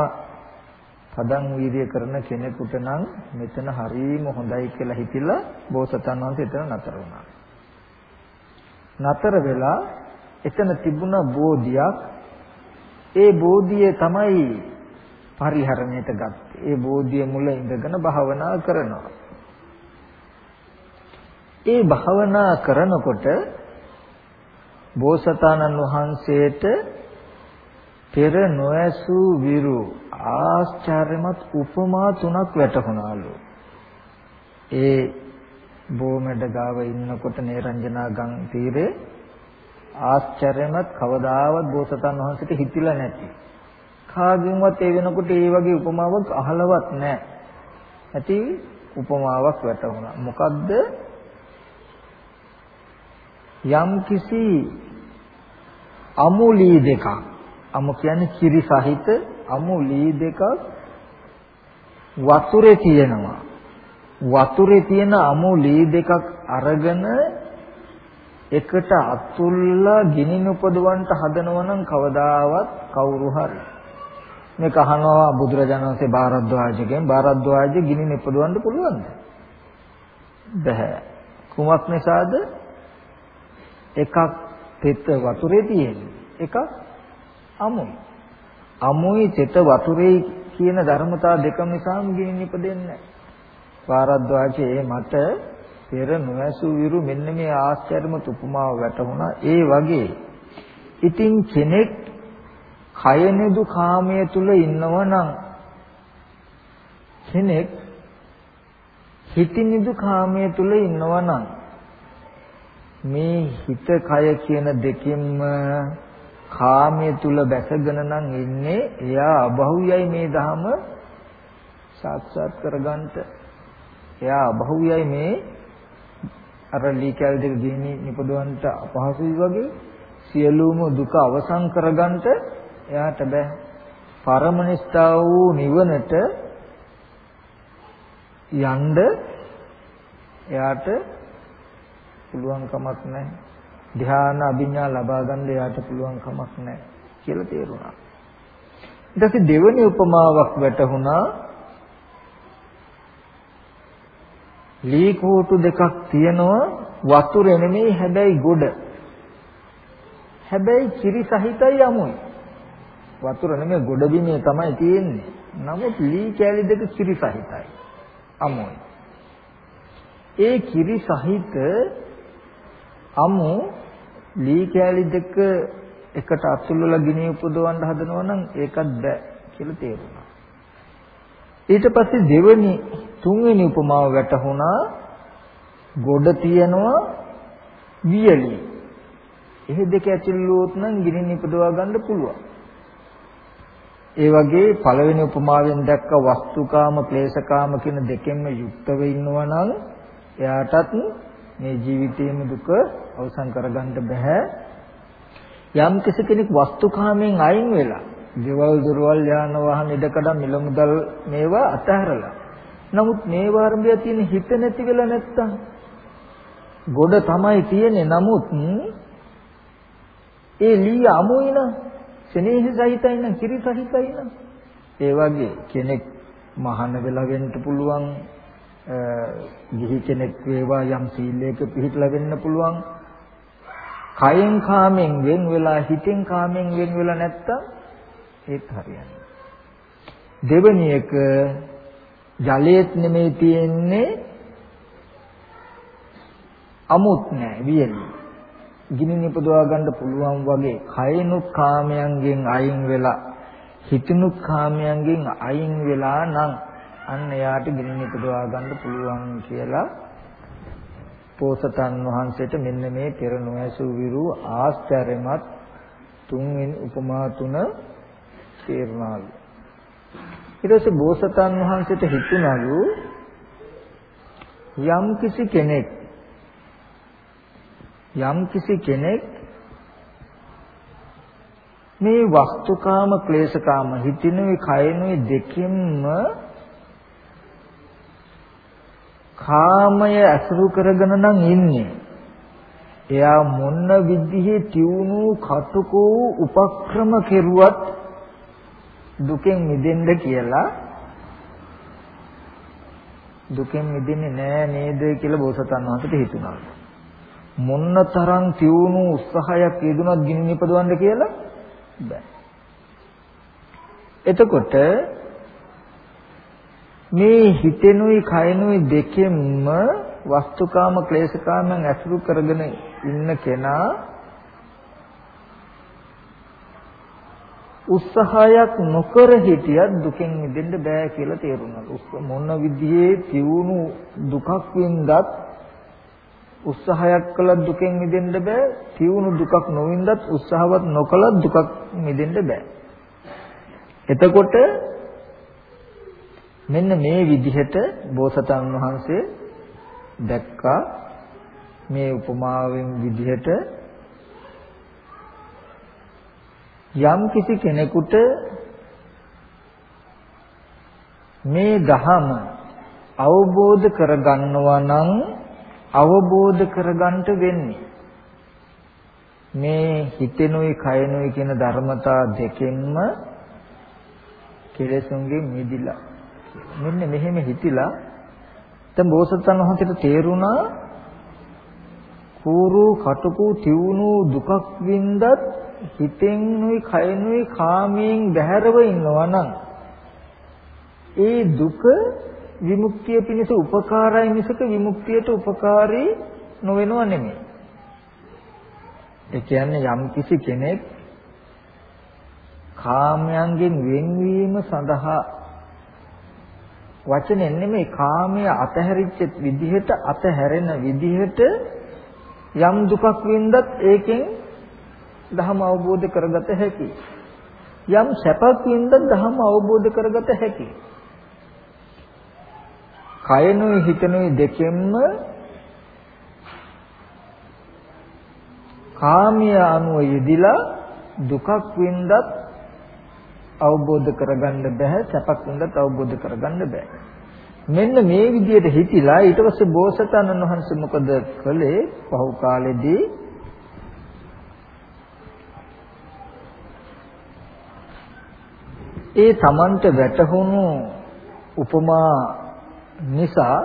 පදන් වීර්ය කරන කෙනෙකුට නම් මෙතන හරීම හොඳයි කියලා හිතිලා බෝසතන් වහන්සේ එතන නතර වුණා. නතර වෙලා එතන තිබුණ බෝධියක් ඒ බෝධිය තමයි පරිහරණයට ගත්තේ. ඒ බෝධිය මුල ඉඳගෙන භාවනා කරනවා. ඒ භාවනා කරනකොට බෝසතාණන් වහන්සේට පෙර නොඇසූ විරු ආශ්චර්යමත් උපමා තුනක් වැටහුණාලු. ඒ බොමැඩ ගාව ඉන්නකොට නේරංජනා ගම් තීරේ ආශ්චර්යමත් කවදාවත් බෝසතාණන් වහන්සේට හිතිලා නැති. කාගෙන්වත් ඒ වෙනකොට ඒ වගේ උපමාවක් අහලවත් නැහැ. ඇති උපමාවක් වැටහුණා. මොකද්ද? යම්කිසි අමු ලී දෙකක් අමු කියන්නේ කිරි සහිත අමු ලී දෙකක් වතුරේ තියෙනවා වතුරේ තියෙන අමු ලී දෙකක් අරගෙන එකට අතුල්ලා ගිනි උපදවන්න හදනවා නම් කවදාවත් කවුරු හරි. මේක අහනවා බුදුරජාණන් වහන්සේ භාරද්වාජගෙන් භාරද්වාජ ගිනි උපදවන්න පුළුවන්ද බැහැ. කුමක් නිසාද? එකක් පෙත වතුරේ තියෙන්නේ. එකක් අමුයි. අමුයි තෙත වතුරේ කියන ධර්මතා දෙක නිසාම ගිනි නිපදෙන්නේ නැහැ. පාරද්වාජයේ මට පෙර නොඇසු විරු මෙන්න මේ ආශ්චර්යමත් උපමාව වැටහුණා. ඒ වගේ ඉතින් කෙනෙක් කයනෙදු කාමයේ තුල ඉන්නවනම් කෙනෙක් හිතිනිදු කාමයේ තුල ඉන්නවනම් මේ හිත කය කියන දෙකින්ම කාමයේ තුල බැසගෙන නම් ඉන්නේ එයා අබහුයයි මේ ධහම සාක්ෂාත් කරගන්නට එයා අබහුයයි මේ අර ලීකල් දෙක ගෙනි නිපදවන්නට අපහසුයි වගේ සියලුම දුක අවසන් කරගන්නට එයාට බෑ පරමනිෂ්ඨා වූ නිවනට යන්න එයාට පුළුවන් කමක් නැහැ. ධ්‍යාන අභිඥා ලබා ගන්න එයාට පුළුවන් කමක් නැහැ කියලා තේරුණා. ඊට පස්සේ දෙවෙනි උපමාවක් වැටහුණා. ලී කෝටු දෙකක් තියෙනවා වතුර නෙමෙයි හැබැයි ගොඩ. හැබැයි කිරි සහිතයි යමුයි. වතුර නෙමෙයි ගොඩ බිමේ තමයි තියෙන්නේ. නමුත් ලී කෑලි දෙක කිරි සහිතයි. අමුයි. ඒ කිරි සහිත අමු ලී කෑලි දෙක එකට අතුල්ලලා ගිනි උපදවන්න හදනවා නම් ඒකත් බෑ කියලා තේරුණා. ඊට පස්සේ දෙවෙනි තුන්වෙනි උපමාව වැටහුණා ගොඩ තියනවා වියලි. එහෙ දෙක ඇතුළුවොත් නම් ගිනි නිපදවා ගන්න පුළුවන්. ඒ වගේ පළවෙනි උපමාවෙන් දැක්ක වස්තුකාම ක්ලේශකාම කියන දෙකෙන්ම යුක්තව ඉන්නවා නම් එයාටත් මේ ජීවිතයේම දුක අවසන් කරගන්න බෑ. යම් කෙනෙක් වස්තුකාමෙන් අයින් වෙලා, දේවල් දොරවල් යාන වාහන ඉඩකඩම් මිල මුදල් මේවා අතහැරලා. නමුත් මේ වර්ගය තියෙන හිත නැති වෙලා නැත්තම් ගොඩ තමයි තියෙන්නේ. නමුත් ඒ ලී අමුයිනා සෙනෙහ සහිතයි නම් කිරි සහිතයි නම් ඒ වගේ කෙනෙක් මහාන වෙලා වෙන්න පුළුවන් ගිහි කෙනෙක් වේවා යම් සීලයක පිළිපදලා වෙන්න පුළුවන් කයෙන් කාමෙන් වෙන් වෙලා හිතෙන් කාමෙන් වෙන් වෙලා නැත්තම් ඒත් හරියන්නේ. දෙවෙනි එක ජලයේත් නෙමෙයි තියෙන්නේ අමුත් නෑ වියලි. ගිනි නිපදවා ගන්න පුළුවන් වගේ කයනුත් කාමයන්ගෙන් අයින් වෙලා හිතනුත් කාමයන්ගෙන් අයින් වෙලා නම් අන්න එයාට ගිනි නිපදවා ගන්න පුළුවන් කියලා පෝසතන් වහන්සේට මෙන්න මේ පෙර නොඇසු විරු ආශ්චර්යමත් තුන්වෙනි උපමා තුන තේරුණාලු ඊට පස්සේ බෝසතන් වහන්සේට හිතුණලු යම් කිසි කෙනෙක් යම් කිසි කෙනෙක් මේ වස්තුකාම ක්ලේශකාම හිතිනුයි කයනුයි දෙකින්ම කාමය අසුරු කරගෙන නම් ඉන්නේ. එයා මොන විදිහේ තියුණු කටුකෝ උපක්‍රම කෙරුවත් දුකෙන් මිදෙන්න කියලා දුකෙන් මිදෙන්නේ නෑ නේද කියලා බෝසතාණන් වහන්සේට හිතුණා. මොන්නතරම් තියුණු උත්සාහයක් යෙදුනත් ගිනි නිපදවන්න කියලා බෑ. එතකොට මේ හිතෙනුයි කයනුයි දෙකෙන්ම වස්තුකාම ක්ලේශකාමයන් ඇසුරු කරගෙන ඉන්න කෙනා උත්සාහයක් නොකර හිටියත් දුකෙන් මිදෙන්න බෑ කියලා තේරුණා. මොන විදිහේ තියුණු දුකක් වින්දත් උත්සාහයක් කළත් දුකෙන් මිදෙන්න බෑ. තියුණු දුකක් නොවින්දත් උත්සාහවත් නොකළත් දුකක් මිදෙන්න බෑ. එතකොට මෙන්න මේ විදිහට බෝසතාණන් වහන්සේ දැක්කා මේ උපමාවෙන් විදිහට යම් කිසි කෙනෙකුට මේ ධහම අවබෝධ කරගන්නවා නම් අවබෝධ කරගන්නට වෙන්නේ මේ හිතෙනුයි කයනුයි කියන ධර්මතා දෙකෙන්ම කෙලෙසුන්ගෙන් මිදිලා. මෙන්න මෙහෙම හිතිලා දැන් බෝසත්යන් වහන්සේට තේරුණා කූරු කටුකු තියුණු දුකක් වින්දත් හිතෙන්ුයි කයෙන්ුයි කාමයෙන් බැහැරව ඉන්නවා නම් ඒ දුක විමුක්තිය පිණිස උපකාරයි මිසක විමුක්තියට උපකාරී නොවෙනව නෙමෙයි. ඒ කියන්නේ යම් කිසි කෙනෙක් කාමයන්ගෙන් වෙන්වීම සඳහා වචනෙන් නෙමෙයි කාමයේ අතහැරිච්ච විදිහට අතහැරෙන විදිහට යම් දුකක් වින්දත් ඒකෙන් ධහම අවබෝධ කරගත හැකි. යම් සැපක් වින්දත් ධහම අවබෝධ කරගත හැකි. කයනුයි හිතනුයි දෙකෙන්ම කාමයේ අනුව යෙදිලා දුකක් වින්දත් අවබෝධ කරගන්න බෑ සැපක් වින්දත් අවබෝධ කරගන්න බෑ මෙන්න මේ විදිහට හිතිලා ඊට පස්සේ බෝසතාණන් වහන්සේ මොකද කළේ පහු කාලෙදී ඒ තමන්ට වැටහුණු උපමා නිසා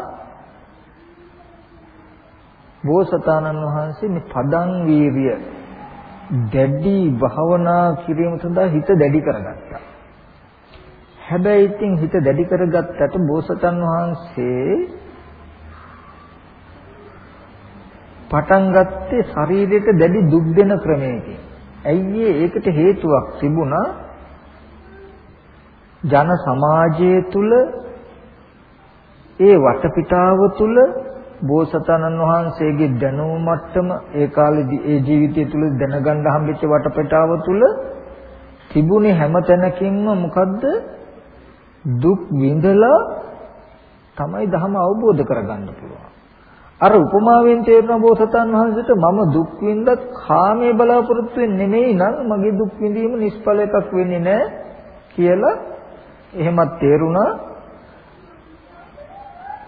බෝසතාණන් වහන්සේ මේ පදං වීරිය දැඩි භාවනා කිරීම සඳහා හිත දැඩි කරගත්තා. හැබැයි ඉතින් හිත දැඩි කරගත්තට බෝසතන් වහන්සේ පටන් ගත්තේ ශරීරයට දැඩි දුක් දෙන ක්‍රමයකින්. ඇයි ඒකට හේතුවක් තිබුණා ජන සමාජය තුල ඒ වටපිටාව තුල බෝසතාණන් වහන්සේගේ දැනුම මට්ටම ඒ කාලේදී ඒ ජීවිතය තුල දැනගන්න හම්බෙච්ච වටපිටාව තුල තිබුණේ හැම තැනකින්ම මොකද්ද දුක් විඳලා තමයි ධර්ම අවබෝධ කරගන්න පුළුවන්. අර උපමාවෙන් තේරෙන බෝසතාණන් වහන්සේට මම දුක් විඳත් කාමයේ බලාපොරොත්තු වෙන්නේ නෙමෙයි නම් මගේ දුක් විඳීම නිෂ්ඵල එකක් වෙන්නේ නැහැ කියලා එහෙමත් තේරුණා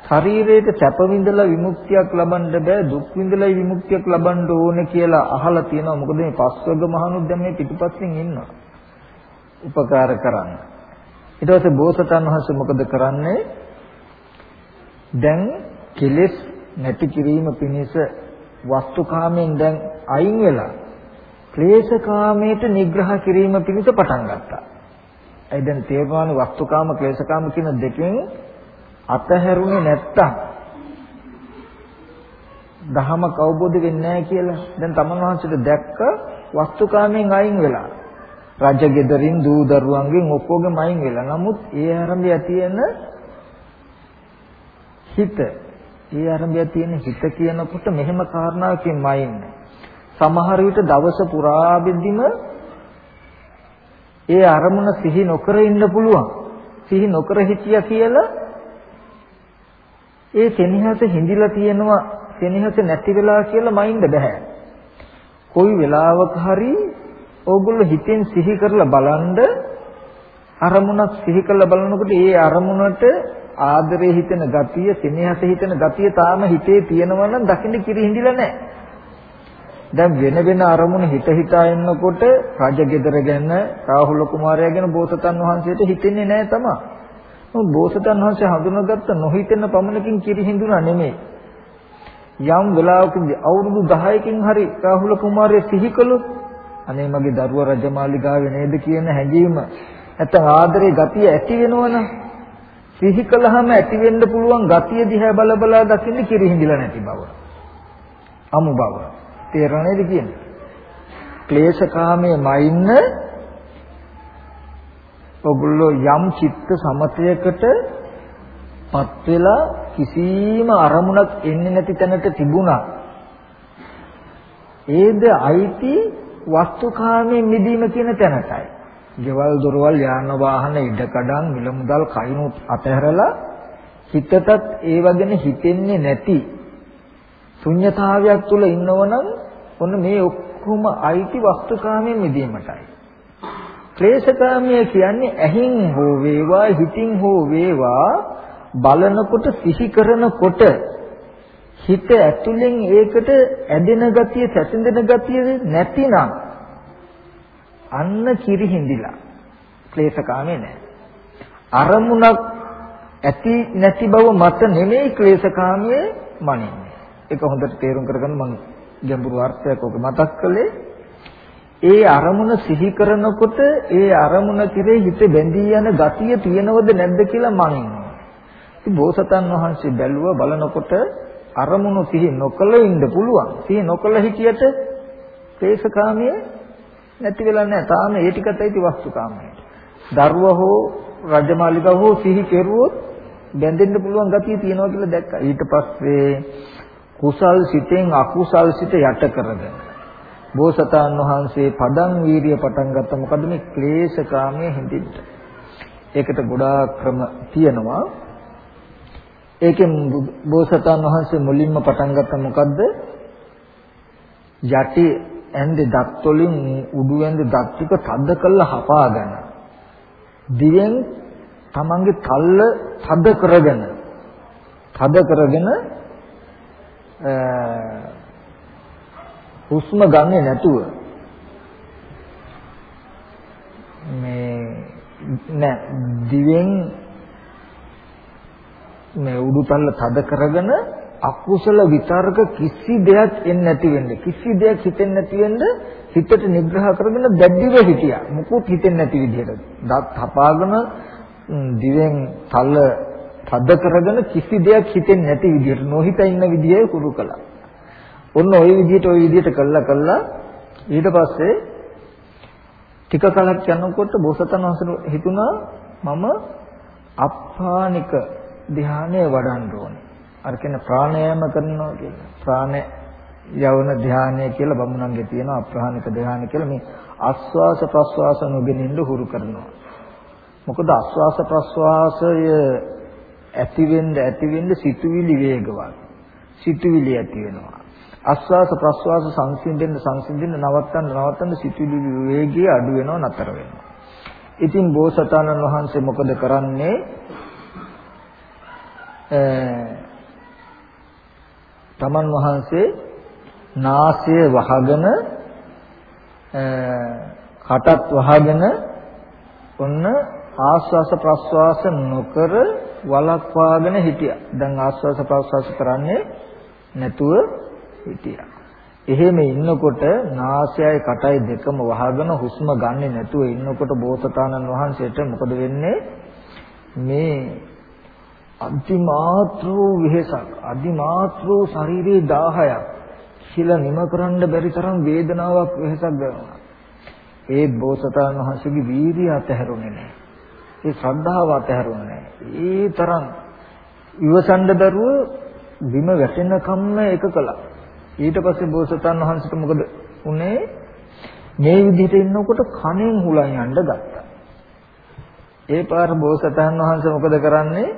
ශරීරයට සැප විඳලා විමුක්තියක් ලබන්න බෑ දුක් විඳලා විමුක්තියක් ලබන්න ඕනේ කියලා අහලා තියෙනවා. මොකද මේ පස්වග මහණුත් දැන් මේ පිටිපස්සෙන් ඉන්නවා. උපකාර කරන්න. ඊට පස්සේ බෝසතාණන් වහන්සේ මොකද කරන්නේ? දැන් කෙලෙස් නැති කිරීම පිණිස වස්තුකාමයෙන් දැන් අයින් වෙලා ක්ලේශකාමයට නිග්‍රහ කිරීම පිණිස පටන් ගත්තා. ඒ දැන් තේරවාන වස්තුකාම ක්ලේශකාම කියන දෙකෙන් අතහැරුනේ නැත්තම්? දහමක් අවබෝධ වෙන්නේ නැහැ කියලා. දැන් තමන් වහන්සේට දැක්ක වස්තුකාමයෙන් අයින් වෙලා. රජ ගෙදරින් දූ දරුවන්ගෙන් ඔක්කොගෙම අයින් වෙලා. නමුත් ඒ ආරම්භය තියෙන හිත. ඒ ආරම්භය තියෙන හිත කියනකොට මෙහෙම කාරණාවකින් මයින්නේ සමහර විට දවස පුරා බෙදිම ඒ අරමුණ සිහි නොකර ඉන්න පුළුවන් සිහි නොකර හිටියා කියලා ඒ සෙනෙහස හිඳිලා තියෙනවා සෙනෙහස නැති වෙලා කියලා මයින්ද බෑ. කොයි වෙලාවක හරි ඕගොල්ලෝ හිතෙන් සිහි කරලා බලනද අරමුණක් සිහි කරලා බලනකොට ඒ අරමුණට ආදරේ හිතෙන ගතිය, සෙනෙහස හිතෙන ගතිය තාම හිතේ තියෙනවා නම් දකින්න කිරි හිඳිලා නැහැ. දැන් වෙන වෙන අරමුණ හිත හිතා ඉන්නකොට රජගෙදර ගැන, රාහුල කුමාරයා ගැන බෝසතන් වහන්සේට හිතෙන්නේ නැහැ තමයි. බෝසතන් වහන්සේ හඳුනාගත්ත නොහිතෙන පමණකින් කිරි හිඳුනා නෙමෙයි. යම් වෙලාවකදී අවුරුදු 10කින් හරි රාහුල කුමාරයා සිහි කළොත් අනේ මගේ දරුවා රජමාලිගාවේ නේද කියන හැඟීම නැත්නම් ආදරේ ගතිය ඇති වෙනවනම් සිහි කළාම ඇති වෙන්න පුළුවන් ගතිය දිහා බල බලා දකින්න කිරි හිඳිලා නැති බව. අමු බව. තේරෙනවද කියන්නේ? ක්ලේශකාමයේ මයින්න ඔගොල්ලෝ යම් චිත්ත සමතයකට පත් වෙලා කිසිම අරමුණක් එන්නේ නැති තැනට තිබුණා. ඒද අයිති වස්තුකාමයෙන් මිදීම කියන තැනටයි. ගෙවල් දොරවල් යාන වාහන ඉඩකඩම් මිල මුදල් කයිනුත් අතහැරලා හිතටත් ඒ වගේන හිතෙන්නේ නැති ශුන්්‍යතාවයක් තුල ඉන්නවනම් ඔන්න මේ ඔක්කොම අයිති වස්තුකාමයෙන් මිදීමටයි. ක්ලේශකාමය කියන්නේ ඇහින් හෝ වේවා හිතින් හෝ වේවා බලනකොට සිහි කරනකොට හිත ඇතුලෙන් ඒකට ඇදෙන ගතිය සැසඳෙන ගතිය නැතිනම් අන්න කිරි හිඳිලා ක්ලේශකාමේ නැහැ අරමුණක් ඇති නැති බව මත නෙමෙයි ක්ලේශකාමයේ මනින්නේ ඒක හොඳට තේරුම් කරගන්න මම ගැඹුරු අර්ථයක් ඔක මතක් කළේ ඒ අරමුණ සිහි කරනකොට ඒ අරමුණ කෙරේ හිත බැඳී යන ගතිය තියෙනවද නැද්ද කියලා මං ඉන්නවා. ඉතින් බෝසතන් වහන්සේ බැලුවා බලනකොට අරමුණු සිහි නොකළ ඉන්න පුළුවන්. සිහි නොකළ හිටියට ක්ලේශකාමයේ නැති වෙලා නැහැ. තාම ඒ ටිකත් ඇති වස්තුකාමයට. දරුවා හෝ රජමාලිගාව හෝ සිහි කෙරුවොත් බැඳෙන්න පුළුවන් ගතිය තියෙනවා කියලා දැක්කා. ඊට පස්සේ කුසල් සිතෙන් අකුසල් සිත යට කරගෙන බෝසතාන් වහන්සේ පදං වීරිය පටන් ගත්ත මොකද මේ ක්ලේශකාමයේ හිඳින්න. ඒකට ගොඩාක් ක්‍රම තියෙනවා. ඒකෙන් බෝසතාන් වහන්සේ මුලින්ම පටන් ගත්ත මොකද්ද? යටි ඇඳේ දත් වලින් උඩු ඇඳේ දත් ටික තද කරලා හපාගෙන දිවෙන් තමන්ගේ තල්ල තද කරගෙන තද කරගෙන හුස්ම ගන්නේ නැතුව මේ නෑ දිවෙන් මේ උඩුතල්ල තද කරගෙන අකුසල විතර්ක කිසි දෙයක් එන්නේ නැති වෙන්න. කිසි දෙයක් හිතෙන්නේ නැති වෙන්න හිතට නිග්‍රහ කරගෙන දැඩිව හිටියා. මුකුත් හිතෙන්නේ නැති විදිහට. දත් හපාගෙන දිවෙන් තල්ල තද කරගෙන කිසි දෙයක් හිතෙන්නේ නැති විදිහට නොහිත ඉන්න විදිහේ කුරු කළා ඔන්න ওই විදිහට ওই විදිහට කළා කළා ඊට පස්සේ ටික කලක් යනකොට බෝසතන වහන්සේ හිතුණා මම අප්පානික ධානය වඩන්න ඕනේ. අර කියන ප්‍රාණයාම කරනවා කියලා. ප්‍රාණ යවන ධානය කියලා බමුණන්ගේ තියෙන අප්‍රාණික ධානය කියලා මේ ආස්වාස ප්‍රස්වාස නොගෙනින්න හුරු කරනවා. මොකද ආස්වාස ප්‍රස්වාසය ඇති වෙන්න ඇති වෙන්න සිතුවිලි වේගවත්. සිතුවිලි ඇති වෙනවා. ආස්වාස ප්‍රස්වාස සංසිඳෙන්න සංසිඳෙන්න නවත්තන්න නවත්තන්න සිතුවිලි වේගය අඩු වෙනවා නතර වෙනවා. ඉතින් බෝසතාණන් වහන්සේ මොකද කරන්නේ? තමන් වහන්සේ නාසය වහගෙන කටත් වහගෙන ඔන්න ආස්වාස ප්‍රස්වාස නොකර වලක්වාගෙන හිටියා. දැන් ආස්වාස ප්‍රස්වාස කරන්නේ නැතුව හිටියා. එහෙම ඉන්නකොට නාසයයි කටයි දෙකම වහගෙන හුස්ම ගන්නෙ නැතුව ඉන්නකොට බෝසතාණන් වහන්සේට මොකද වෙන්නේ? මේ අතිමාත්‍ර වූ වෙහසක් අතිමාත්‍ර වූ ශරීරයේ 10ක් කියලා නිම කරන්න බැරි තරම් වේදනාවක් වෙහසක් දැනුණා. ඒ බෝසතාණන් වහන්සේගේ වීර්යය අතහැරුණේ නැහැ. ඒ ශ්‍රද්ධාව අතහැරුණේ නැහැ. ඒ තරම් ඉවසන්න බැරුව බිම වැටෙනකම්ම ඒක කළා. ඊට පස්සේ බෝසතාණන් වහන්සේට මොකද උනේ? මේ විදිහට ඉන්නකොට කණෙන් හුලන් යන්න ගත්තා. ඒ පාර බෝසතාණන් වහන්සේ මොකද කරන්නේ?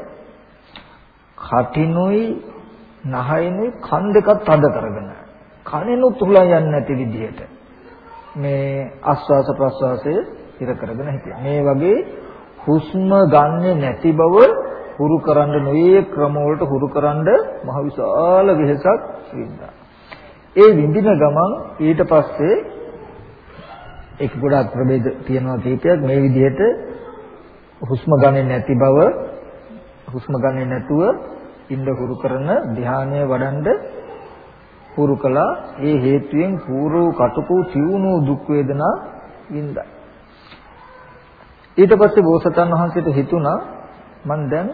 කටිනුයි නහයනුයි කන් දෙකත් තද කරගෙන කනෙනුත් හුලන් යන්නේ නැති විදිහට මේ ආස්වාස ප්‍රස්වාසය ඉර කරගෙන හිටියා. මේ වගේ හුස්ම ගන්නෙ නැති බව හුරු කරන්න නොයේ ක්‍රම වලට හුරු කරන්න මහ විශාල වෙහසක් වින්දා. ඒ විඳින ගමන් ඊට පස්සේ ඒක ගොඩාක් ප්‍රභේද තියෙනවා කීපයක්. මේ විදිහට හුස්ම ගන්නෙ නැති බව හුස්ම ගන්නෙ නැතුව ඉන්න හුරු කරන ධානය වඩන්ඩ හුරු කළා. ඒ හේතුයෙන් පූර්ව කටුකු තියුණු දුක් වේදනා වින්දා ඊට පස්සේ බෝසතන් වහන්සේට හිතුණා මං දැන්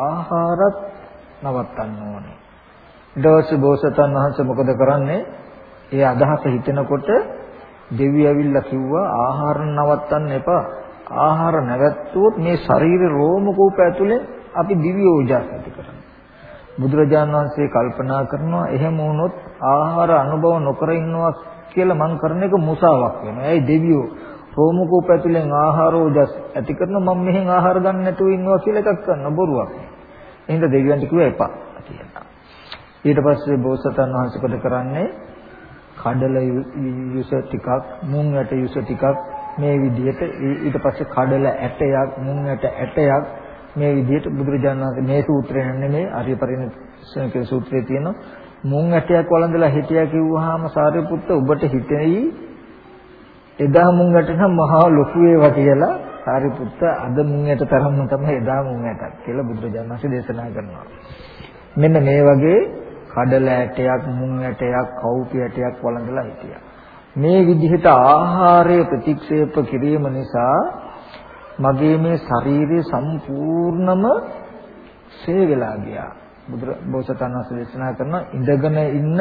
ආහාරත් නවත්තන්න ඕනේ ඊට පස්සේ බෝසතන් වහන්සේ මොකද කරන්නේ ඒ අදහස හිතෙනකොට දෙවියෝ ඇවිල්ලා කිව්වා ආහාර නවත්තන්න එපා ආහාර නැවැත්තුවොත් මේ ශරීර රෝම කූප ඇතුලේ අපි දිව්‍ය ඕජස් ඇති කරනවා. බුදුරජාණන් වහන්සේ කල්පනා කරනවා එහෙම වුණොත් ආහාර අනුභව නොකර ඉන්නවා කියලා මං කරන එක මුසාවක් වෙනවා. ඇයි දෙවියෝ රෝමකූප ඇතුලෙන් ආහාර ඕජස් ඇති කරන මම මෙහෙන් ආහාර ගන්න නැතුව ඉන්නවා කියලා එකක් කරන බොරුවක්. එහෙනම් දෙවියන්ට කිව්වා එපා කියලා. ඊට පස්සේ බෝසතන් වහන්සේ කොට කරන්නේ කඩල යුස ටිකක් මුං ඇට යුස ටිකක් මේ විදිහට ඊට පස්සේ කඩල ඇටයක් මුං ඇට ඇටයක් මේ විදිහට බුදුරජාණන් වහන්සේ මේ සූත්‍රය නෙමෙයි ආර්ය පරිණත කියන සූත්‍රයේ තියෙන මුං ඇටයක් වළඳලා හිටියා කිව්වහම සාරිපුත්ත ඔබට හිතෙයි එදා මුං ඇට නම් මහා ලොකු ඒවා කියලා සාරිපුත්ත අද මුං ඇට තරම්ම තමයි එදා මුං ඇටක් කියලා බුදුරජාණන් වහන්සේ දේශනා කරනවා මෙන්න මේ වගේ කඩල ඇටයක් මුං ඇටයක් කවුපි ඇටයක් වළඳලා හිටියා මේ විදිහට ආහාරය ප්‍රතික්ෂේප කිරීම නිසා මගේ මේ ශරීරය සම්පූර්ණම සේ වෙලා ගියා. බුදු බෝසතාණන් දේශනා කරන ඉඳගෙන ඉන්න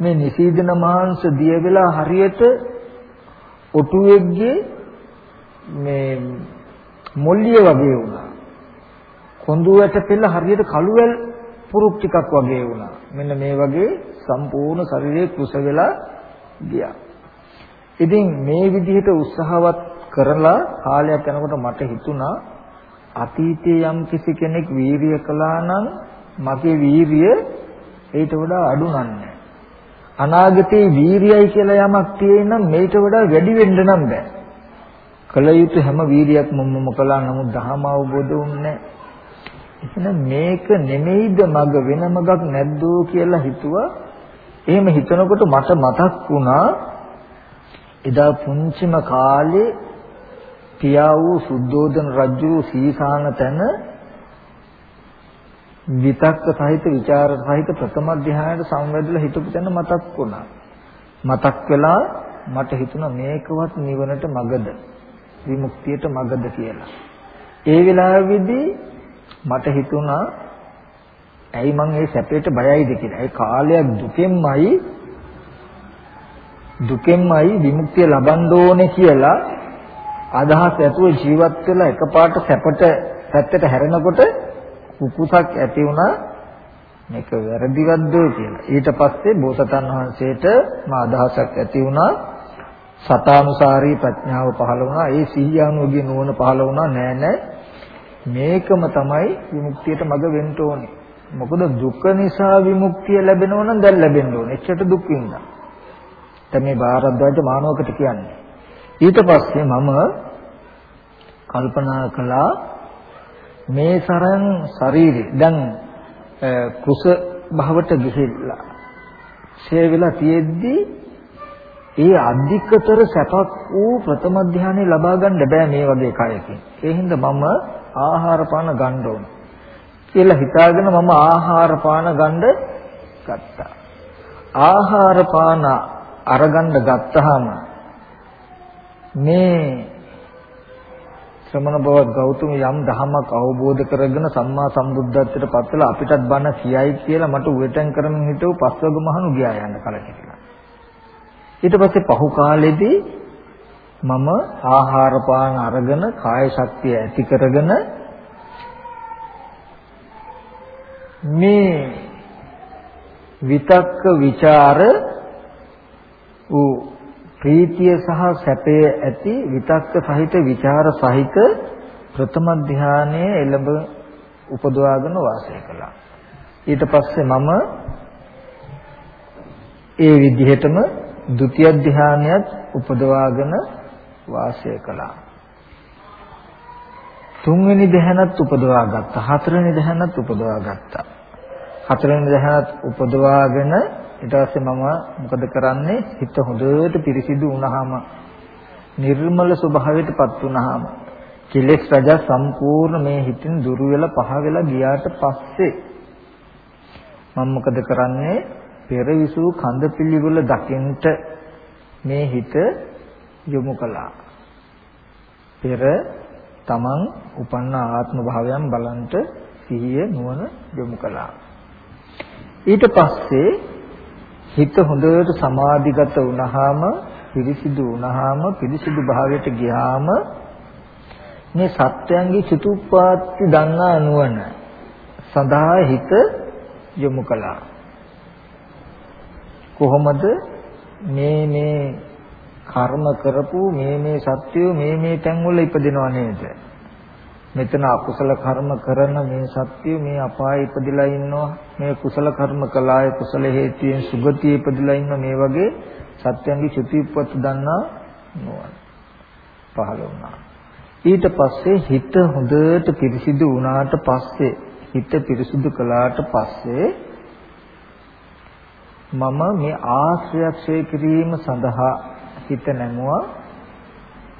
මේ නිසීදන මාංශ දිය වෙලා හරියට ඔටුවෙක්ගේ මේ මොල්ලිය වගේ වුණා. කොඳුයට පෙළ හරියට කළුවැල් පුරුක් ටිකක් වගේ වුණා. මෙන්න මේ වගේ සම්පූර්ණ ශරීරයේ කුස වෙලා ගියා. ඉතින් මේ විදිහට උත්සාහවත් කරලා කාලයක් යනකොට මට හිතුණා අතීතයේ යම් කිසි කෙනෙක් වීරිය කළා නම් මගේ වීරිය ඊට වඩා අඩු නන්නේ. අනාගතේ වීරියයි කියලා යමක් තියෙනම් මේට වඩා වැඩි වෙන්න නම් බෑ. කල යුතු හැම වීරියක්ම මම කළා නමුත් ධහම අවබෝධ වුන්නේ එහෙනම් මේක නෙමෙයිද මග වෙන මගක් නැද්දෝ කියලා හිතුවා. එහෙම හිතනකොට මට මතක් වුණා එදා පුංචිම කාලේ පියා වූ සුද්ධෝදන රජු සීසාන තැන විතක්ක සහිත ਵਿਚාර සහිත ප්‍රථම ධ්‍යානයට සංවැදලා හිටපු තැන මතක් වුණා. මතක් වෙලා මට හිතුණා මේකවත් නිවනට මගද විමුක්තියට මගද කියලා. ඒ වෙලාවේදී මට හිතුණා ඇයි මං ඒ සැපයට බයයිද කියලා. ඒ කාලයක් දුකෙන්මයි දුකෙන්මයි විමුක්තිය ලබන්න ඕනේ කියලා අදහස් ඇතුව ජීවත් වෙලා එකපාරට සැපට පැත්තට හැරෙනකොට කුකුසක් ඇති වුණා මේක වැරදිවත්ද කියලා. ඊට පස්සේ බෝසතන් වහන්සේට මා අදහසක් ඇති වුණා සතානුසාරී ප්‍රඥාව පහළ වුණා. ඒ සිහියානුවගේ නුවණ පහළ වුණා නෑ නෑ මේකම තමයි විමුක්තියට මඟ වෙන්න ඕනේ. මොකද දුක නිසා විමුක්තිය ලැබෙනවා නම් දැන් ලැබෙන්න ඕනේ. එච්චර දුක් විඳිනවා. දැන් මේ භාරද්වාජ මානවකට කියන්නේ. ඊට පස්සේ මම කල්පනා කළා මේ සරන් ශරීරේ දැන් කුස භවට ගිහිල්ලා ෂේ වෙලා තියෙද්දි ඒ අධිකතර සැපක් වූ ප්‍රථම ධානය ලබා ගන්න බෑ මේ වගේ කයකින්. ඒ හින්දා මම ආහාර පාන ගන්න ඕන කියලා හිතාගෙන මම ආහාර පාන ගන්න ගත්තා. ආහාර පාන අරගන්න ගත්තාම මේ ශ්‍රමණ බවත් ගෞතම යම් ධහමක් අවබෝධ කරගෙන සම්මා සම්බුද්ධත්වයට පත් වෙලා අපිටත් බණ කියයි කියලා මට උවටන් කරමින් හිටව පස්වග මහණු ගියා යන්න කලකිරලා. ඊට පස්සේ පහු කාලෙදී මම ආහාර පාන අරගෙන කාය ශක්තිය ඇති කරගෙන මේ විතක්ක ਵਿਚාර වූ ප්‍රීතිය සහ සැපය ඇති විතක්ක සහිත ਵਿਚාර සහිත ප්‍රථම ධානයේ එළඹ උපදවාගෙන වාසය කළා. ඊට පස්සේ මම ඒ විදිහටම ဒုတိ ය ධානයත් උපදවාගෙන වාසය කළා. තුන්වෙනි ධහනත් උපදවා ගත්තා. හතරවෙනි ධහනත් උපදවා ගත්තා. හතරවෙනි ධහනත් උපදවාගෙන ඊට පස්සේ මම මොකද කරන්නේ? හිත හොඳට පිරිසිදු වුණාම නිර්මල ස්වභාවයටපත් වුණාම කෙලෙස් රජ සම්පූර්ණ මේ හිතින් දුරු වෙලා පහ වෙලා ගියාට පස්සේ මම මොකද කරන්නේ? පෙරවිසු කඳ පිළිවෙල දකින්ට මේ හිත යොමු කළා. පෙර තමන් උපන්න ආත්ම භාවයන් බලන්ට සිහිය නුවණ යොමු කළා. ඊට පස්සේ හිත හොඳට සමාධිගත වුණාම පිරිසිදු වුණාම පිරිසිදු භාවයට ගියාම මේ සත්‍යයන්ගේ චතුප්පාත්ති දන්නා නුවණ සඳහා හිත යොමු කළා. කොහොමද මේ මේ කර්ම කරපු මේ මේ සත්‍යය මේ මේ තැන්වල ඉපදිනව නේද? මෙතන අකුසල කර්ම කරන මේ සත්‍යය මේ අපායේ ඉපදිලා ඉන්නවා. මේ කුසල කර්ම කළාය කුසල හේතුයෙන් සුගතියේ ඉපදිලා ඉන්න මේ වගේ සත්‍යංගි චුතිපත් දන්නා නොවන. පහළ වුණා. ඊට පස්සේ හිත හොඳට පිරිසිදු වුණාට පස්සේ හිත පිරිසිදු කළාට පස්සේ මම මේ ආශ්‍රයක්ෂය කිරීම සඳහා හිත නැමුවා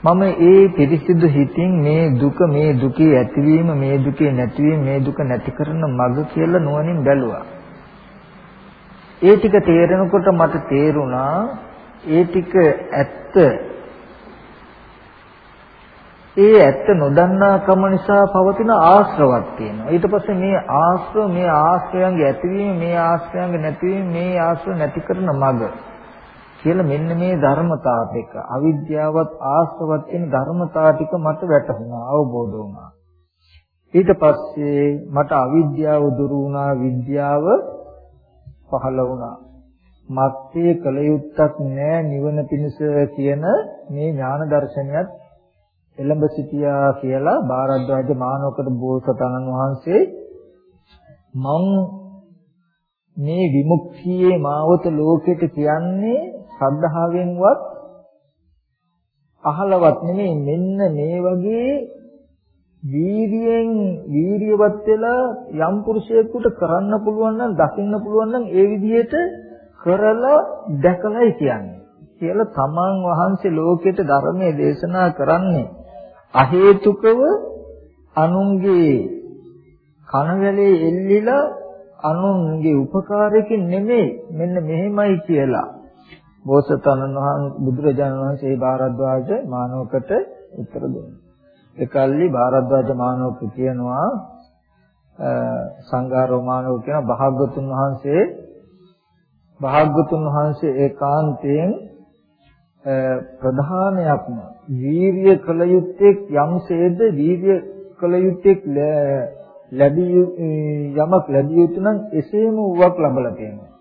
මම ඒ පිරිසිදු හිතින් මේ දුක මේ දුකේ ඇතිවීම මේ දුකේ නැතිවීම මේ දුක නැති කරන මඟ කියලා නුවණින් බැලුවා. ඒ ටික තේරෙනකොට මට තේරුණා ඒ ටික ඇත්ත. ඒ ඇත්ත නොදන්නා කම නිසා පවතින ආශ්‍රවක් තියෙනවා. ඊට පස්සේ මේ ආශ්‍රව මේ ආශ්‍රයන්ගේ ඇතිවීම මේ ආශ්‍රයන්ගේ නැතිවීම මේ ආශ්‍රව නැති කරන මඟ කියලා මෙන්න මේ ධර්මතාව ටික අවිද්‍යාවත් ආශ්‍රවත් කියන ධර්මතාව ටික මට වැටහුණා අවබෝධ වුණා. ඊට පස්සේ මට අවිද්‍යාව දුරු වුණා විද්‍යාව පහළ වුණා. මත්තේ කල යුත්තක් නෑ නිවන පිණිස කියන මේ ඥාන දර්ශනයත් එළඹ සිටියා කියලා බාරද්වාජ මානවකට බෝසතාණන් වහන්සේ මං මේ විමුක්තියේ මාවත ලෝකෙට කියන්නේ ශ්‍රද්ධාවෙන්වත් අහලවත් නෙමෙයි. මෙන්න මේ වගේ වීර්යයෙන් වීර්යවත් වෙලා යම් පුරුෂයෙකුට කරන්න පුළුවන් නම් දකින්න පුළුවන් නම් ඒ විදිහට කරලා දැකලායි කියන්නේ. කියලා තමන් වහන්සේ ලෝකෙට ධර්මයේ දේශනා කරන්නේ. අහේතුකව අනුන්ගේ කනවැලේ එල්ලිලා අනුන්ගේ උපකාරයකින් නෙමෙයි. මෙන්න මෙහෙමයි කියලා. බෝසතාණන් වහන්සේ බුදුරජාණන් වහන්සේ භාරද්වාජ මානවකට උත්තර දුන්නා. ඒකල්ලි භාරද්වාජ මානවක කියනවා සංඝාරෝ මානව කියන භාග්‍යතුන් වහන්සේ භාග්‍යතුන් වහන්සේ ඒකාන්තයෙන් ප්‍රධානයක්ම වීරිය කළ යුත්තේ යම්සේද වීරිය කළ යුත්තේ ලැබිය යමක් ලැබිය යුතු නම් එසේම වූවක් ලබලා තියෙනවා.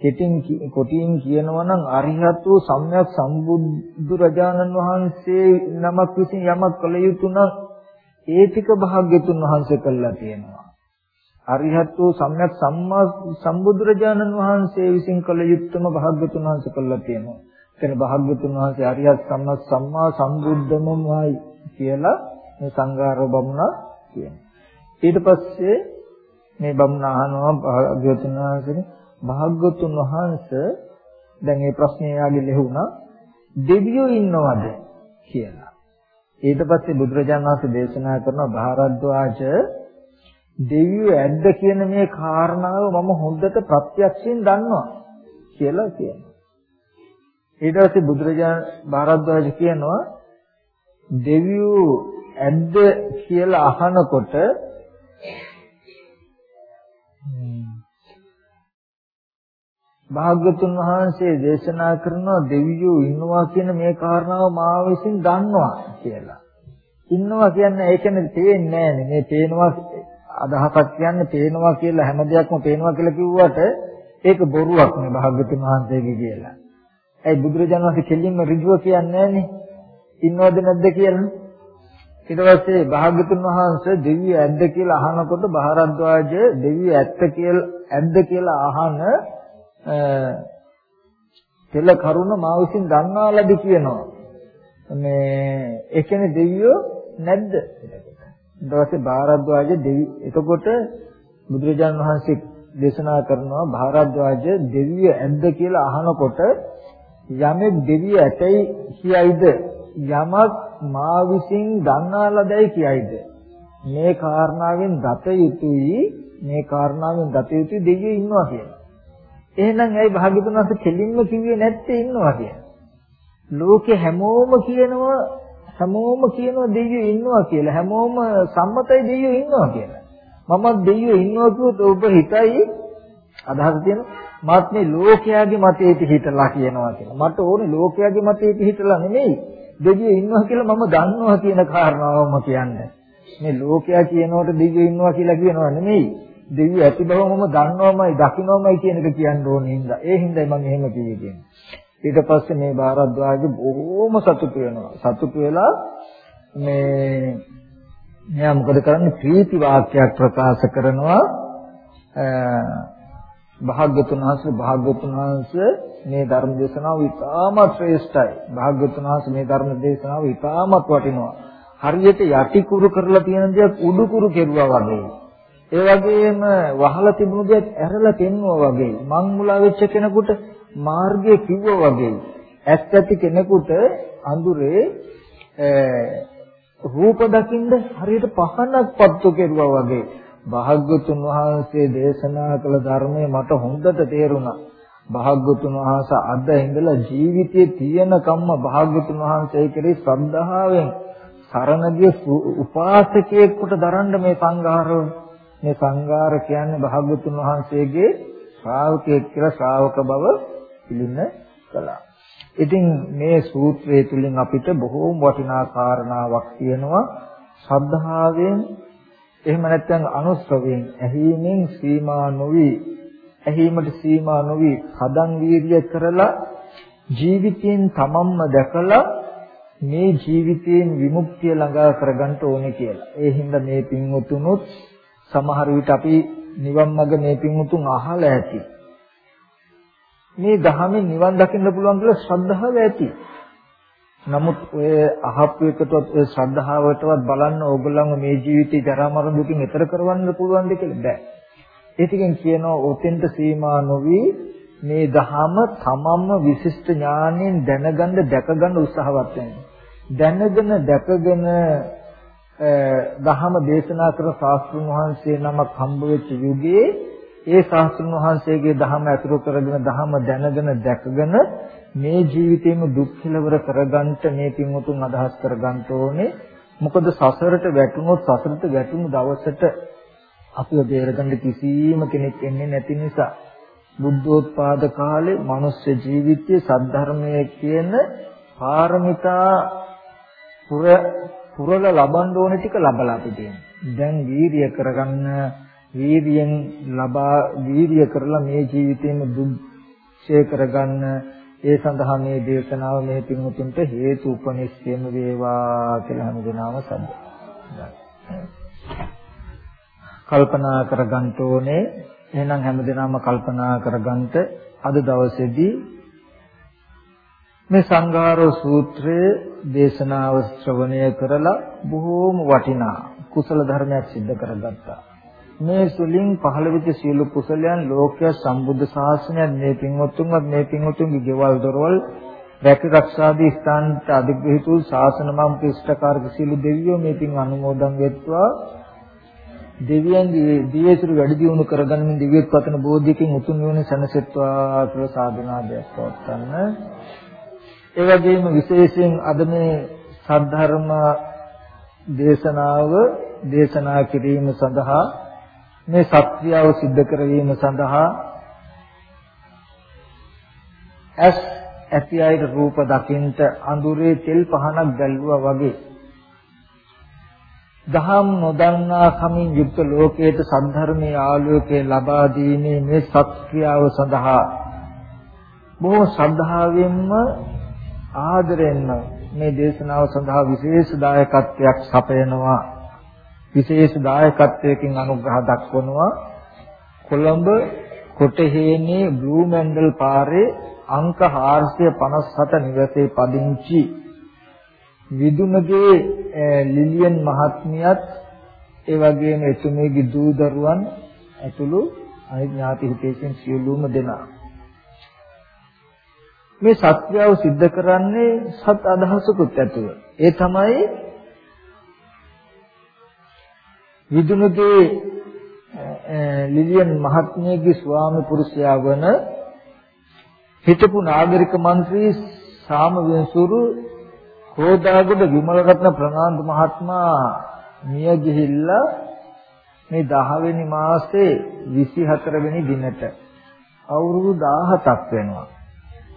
කෙටින් කොටින් කියනවා නම් අරිහත් වූ සම්්‍යක් සම්බුදු රජාණන් වහන්සේ නමක් විසින් යමක් කළ යුතු නම් ඒ ටික භාග්‍යතුන් වහන්සේ කළා තියෙනවා. අරිහත් වූ සම්්‍යක් සම්මා සම්බුදු රජාණන් වහන්සේ විසින් කළ යුත්තම භාග්‍යතුන් වහන්සේ කළා තියෙනවා. එතන භාග්‍යතුන් වහන්සේ අරිහත් සම්මා සම්මා සම්බුද්ධමමයි කියලා මේ සංඝාර බමුණා කියනවා. ඊට පස්සේ මේ බමුණ අහනවා භාග්‍යතුන් වහන්සේ භාග්‍යතුන් වහන්සේ දැන් මේ ප්‍රශ්නේ යාගේ ලැබුණා දෙවියෝ ඉන්නවද කියලා. ඊට පස්සේ බුදුරජාණන් වහන්සේ දේශනා කරන භාරද්වාජ දෙවියෝ ඇද්ද කියන මේ කාරණාව මම හොඳට ප්‍රත්‍යක්ෂයෙන් දන්නවා කියලා කියනවා. ඊට පස්සේ බුදුරජාණන් භාරද්වාජ කියනවා දෙවියෝ ඇද්ද කියලා අහනකොට භාග්‍යතුන් වහන්සේ දේශනා කරනවා දෙවියෝ ඉන්නවා කියන මේ කාරණාව මා විසින් දන්නවා කියලා. ඉන්නවා කියන්නේ ඒ කියන්නේ තේන්නේ නැහැ මේ පේනවා අදහසක් කියන්නේ පේනවා කියලා හැම දෙයක්ම පේනවා කියලා කිව්වට ඒක බොරුවක් නේ භාග්‍යතුන් වහන්සේගේ කියලා. ඒ බුදුරජාණන් වහන්සේ කෙලින්ම ඍජුව කියන්නේ නැහනේ. ඉන්නවද නැද්ද කියලා. ඊට පස්සේ භාග්‍යතුන් වහන්සේ දෙවිය ඇද්ද කියලා අහනකොට බහරද්වාජ දෙවිය ඇත්ත කියලා ඇද්ද කියලා අහන තෙල කරුණ මා විසින් දන්නාලද කියනවා. මේ ඒ කියන්නේ දෙවියෝ නැද්ද? ඊට පස්සේ භාරද්වාජ දෙවි එතකොට බුදුරජාණන් වහන්සේ දේශනා කරනවා භාරද්වාජ දෙවිය ඇද්ද කියලා අහනකොට යමෙක් දෙවිය ඇතයි කියයිද යමක් මා විසින් දන්නා ලදයි කියයිද මේ කාරණාවෙන් දත යුතුයි මේ කාරණාවෙන් දත යුතුයි දෙවියෝ ඉන්නවා කියලා. එහෙනම් ඇයි භාග්‍යතුන් වහන්සේ කෙලින්ම කිව්වේ නැත්තේ ඉන්නවා කියලා. ලෝකේ හැමෝම කියනවා හැමෝම කියනවා දෙවියෝ ඉන්නවා කියලා. හැමෝම සම්මතයි දෙවියෝ ඉන්නවා කියලා. මම දෙවියෝ ඉන්නවා කිව්වොත් ඔබ හිතයි අදහස තියෙනවා මාත් මේ ලෝකයාගේ මතයට හිතලා කියනවා කියලා. මට ඕනේ ලෝකයාගේ මතයට හිතලා නෙමෙයි දෙවියෝ ඉන්නවා කියලා මම දන්නවා කියන කාරණාවම කියන්නේ. මේ ලෝකයා කියනකොට දෙවියෝ ඉන්නවා කියලා කියනවා නෙමෙයි. දෙවියෝ ඇති බව මම දන්නවමයි දකින්නවමයි කියන එක කියන්න ඕනේ හින්දා. ඒ හින්දායි මම එහෙම කිව්වේ කියන්නේ. ඊට පස්සේ මේ බාරද්වාජ බොහොම සතුටු වෙනවා. සතුටු වෙලා මේ මෙයා මොකද කරන්නේ ප්‍රීති වාක්‍යයක් ප්‍රකාශ කරනවා භාග්‍යතුන් වහන්සේ භාග්‍යතුන් වහන්සේ මේ ධර්ම දේශනාව ඉතාමත් ශ්‍රේෂ්ඨයි. භාග්‍යතුන් වහන්සේ මේ ධර්ම දේශනාව ඉතාමත් වටිනවා. හරියට යටි කුරු කරලා තියෙන දේක් උඩු කුරු කෙරුවා වගේ. ඒ වගේම වහලා තිබුණු දේක් ඇරලා පෙන්වුවා වගේ. මං මුලා වෙච්ච කෙනෙකුට මාර්ගය කිව්වා වගේ. ඇස් ඇති කෙනෙකුට අඳුරේ රූප දකින්න හරියට පහනක් පත්තු කෙරුවා වගේ. භාග්‍යතුන් වහන්සේ දේශනා කළ ධර්මය මට හොඳට තේරුණා. භාග්‍යතුන් වහන්සේ අද ඉඳලා ජීවිතයේ තියෙන කම්ම භාග්‍යතුන් වහන්සේ කෙරෙහි ශ්‍රද්ධාවෙන් සරණ ගිය උපාසකයෙකුට දරන්න මේ සංඝාරය මේ සංඝාර කියන්නේ භාග්‍යතුන් වහන්සේගේ ශ්‍රාවකයෙක් කියලා ශ්‍රාවක බව පිළින කළා. ඉතින් මේ සූත්‍රය තුලින් අපිට බොහෝම වටිනා කාරණාවක් තියෙනවා ශ්‍රද්ධාවෙන් එහෙම නැත්නම් අනුස්සවයෙන් ඇහිීමෙන් සීමා නොවි ඇහිීමට සීමා නොවි හදන් වීර්ය කරලා ජීවිතයෙන් තමන්ම දැකලා මේ ජීවිතයෙන් විමුක්තිය ළඟා කරගන්න ඕනේ කියලා. ඒ හින්දා මේ පින්වතුනුත් සමහර විට අපි නිවන් මඟ මේ පින්වතුන් අහලා ඇති. මේ ධහමෙන් නිවන් දකින්න පුළුවන් කියලා ශ්‍රද්ධාව ඇති. නමුත් ඔය අහපු එකටවත් ඔය ශ්‍රද්ධාවටවත් බලන්න ඕගොල්ලන්ව මේ ජීවිතේ ජරා මරණ දුකින් එතර කරවන්න පුළුවන් දෙ කියලා බෑ. ඒ ටිකෙන් කියනවා ඔතෙන්ට සීමා නොවි මේ ධහම තමම්ම විශිෂ්ට ඥාණයෙන් දැනගන්න දැකගන්න උත්සාහවත් වෙනවා. දැනගෙන දැකගෙන දහම දේශනා කරන ශාස්ත්‍රඥ වහන්සේ නමක් හම්බ වෙච්ච යුගයේ ඒ ශාස්ත්‍රඥ වහන්සේගේ දහම ඇතුළු කරගෙන දහම දැනගෙන දැකගෙන මේ ජීවිතේම දුක් කෙලවර කරගන්නට මේ පින්වතුන් අදහස් කරගන්න ඕනේ. මොකද සසරට වැටුනොත් සසරට වැටුණු දවසට අපිව බේරගන්න කිසිම කෙනෙක් එන්නේ නැති නිසා බුද්ධෝත්පාද කාලේ මනුස්ස ජීවිතයේ සද්ධර්මයේ කියන පාරමිතා පුර පුරල ලබන්න ඕන ටික ලබලා අපි දැන් වීරිය කරගන්න වීරියෙන් ලබා වීරිය කරලා මේ ජීවිතේම දුක්ෂය කරගන්න ඒ සඳහා මේ දේශනාව මේ පින්වතුන්ට හේතු උපනිශ්චයම වේවා කියලා හැමදෙනාම සද්ද. කල්පනා කරගන්න ඕනේ එහෙනම් හැමදෙනාම කල්පනා කරගන්න අද දවසේදී මේ සංඝාරෝ සූත්‍රයේ දේශනාව ශ්‍රවණය කරලා බොහෝම වටිනා කුසල ධර්මයක් සිද්ධ කරගත්තා. මේ සුලින් පහළ වෙච්ච සියලු කුසලයන් ලෝකයේ සම්බුද්ධ ශාසනයත් මේ පින්වත්තුන්වත් මේ පින්වත්තුන්ගේ ගෙවල් දොරවල් රැක රක්ෂාදී ස්ථානට අධිග්‍රහිතු ශාසන මම් ක්‍රිෂ්ඨකාරක සියලු දෙවියෝ මේ පින් අනුමෝදන් වෙත්වා දෙවියන්ගේ දිවේසුරු වැඩි දියුණු කරගන්නමින් දිව්‍යත් පතන බෝධියකින් උතුම් නිවන සැනසෙත්වා කියලා සාධනාදයක් පවත්වන්න ඒ වගේම විශේෂයෙන් අද මේ සද්ධර්ම දේශනාව දේශනා කිරීම සඳහා මේ සත්‍යව સિદ્ધ කරවීම සඳහා ඇස් ඇති අයට රූප දකින්ට අඳුරේ තෙල් පහනක් දැල්ුවා වගේ දහම් නොදන්නා කමින් යුක්ත ලෝකයට සද්ධර්මයේ ආලෝකය ලබා දීමේ මේ සත්‍ක්‍රියාව සඳහා බොහෝ ශ්‍රද්ධාවෙන්ම ආදරෙන්ම මේ දේශනාව සඳහා විශේෂ දායකත්වයක් සපයනවා. විශේෂ දායකත්වයකින් අනුග්‍රහ දක්වනවා. කොළඹ කොටහේනේ බ්ලූ මැන්ඩල් පාරේ අංක 457 නිවසේ පදිංචි. විදුමගේ ලිලියන් මහත්මියත් ඒ වගේම එතුමියගේ දූ දරුවන් ඇතුළු අනිත් ඥාති හිතේකින් සියලුම දෙනා. මේ සත්‍යව सिद्ध කරන්නේ සත් අදහසකුත් ඇතුව. ඒ තමයි විදුනුගේ ලිලියන් මහත්මියගේ ස්වාමි පුරුෂයා වන හිටපු නාගරික මන්ත්‍රී සාමවෙන්සුරු කෝදාගොඩ විමලරත්න ප්‍රනාන්දු මහත්මයා මිය ගිහිල්ලා මේ 10 වෙනි මාසේ 24 වෙනි දිනට අවුරුදු 17ක් වෙනවා.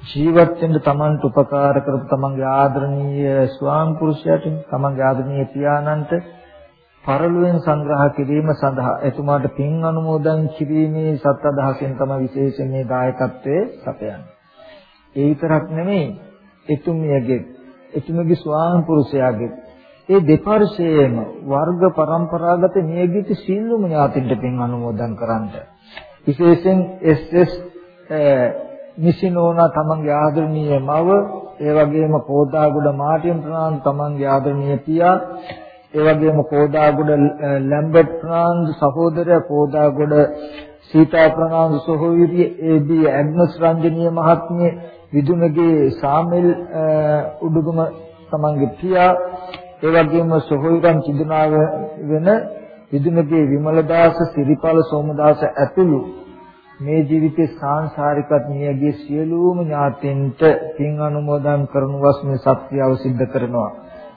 ජීවත් වෙන්න Tamanට උපකාර කරපු Tamanගේ ආදරණීය ස්වාම පුරුෂයාට Tamanගේ ආදරණීය පියාණන්ට පරලොවෙන් සංග්‍රහ කිරීම සඳහා එතුමාට පින් අනුමෝදන් කිරීමේ සත් අදහසෙන් තමයි විශේෂයෙන් මේ දායකත්වයේ සපයන්නේ. ඒ විතරක් නෙමෙයි එතුමියගේ එතුමගේ ස්වාම පුරුෂයාගේ ඒ දෙපාර්ශ්වයේම වර්ග પરම්පරාගත නියගිත සීලුම ඥාතින්ට පින් අනුමෝදන් කරන්න. විශේෂයෙන් එස්.එස්. නිසිනෝනා තමන්ගේ ආදරණීය මව ඒ වගේම කෝදාගොඩ මාටියන් ප්‍රනාන්දු තමන්ගේ ආදරණීය පියා ඒ වගේම කෝදාගොඩ ලැම්බර්ට් ප්‍රනාන්දු සහෝදරයා කෝදාගොඩ සීතා ප්‍රනාන්දු සහෝදරිය ඒ.බී. ඇග්නස් රංජනීය මහත්මිය විදුමගේ සාමෙල් උඩුගම තමන්ගේ පියා ඒ වගේම සොහොයුරන් චිඳුනා වෙන විදුමගේ විමලදාස සිරිපාල සෝමදාස ඇතුළු මේ ජීවිතේ සාංශාරිකත් මියගේ සියලුම ඥාතීන්ට පින් අනුමෝදන් කරනු වස්මේ සත්‍යව සිද්ධ කරනවා.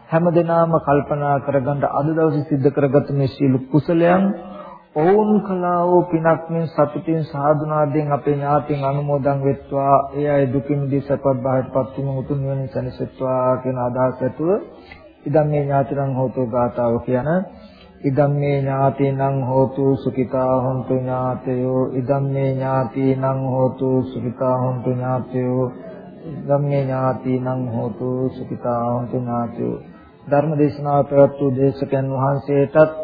හැමදෙනාම කල්පනා කරගන්න අද දවසේ සිද්ධ කරගත්ත මේ සියලු කුසලයන් ඔවුන් කළා වූ පිනක් මෙන් සතුටින් සාදුනාදෙන් අපේ ඥාතීන් අනුමෝදන් වෙත්වා. ඒ අය දුකින් දිසපත් බහටපත් වීම උතුම් නිවන සැනසෙත්වා කියන අදහස ඇතුව ඉදම් මේ ඥාතිනම් හෝතු ගාතාව කියන ඉදම් මේ ඥාතිනම් හෝතු සුඛිතා හොන්තු ඥාතයෝ ඉදම් මේ ඥාතිනම් හෝතු සුඛිතා හොන්තු ඥාතයෝ ඉදම් මේ ඥාතිනම් හෝතු සුඛිතා හොන්තු ඥාතයෝ. ධර්ම දේශනාව පැවැත් වූ දේශකයන් වහන්සේටත්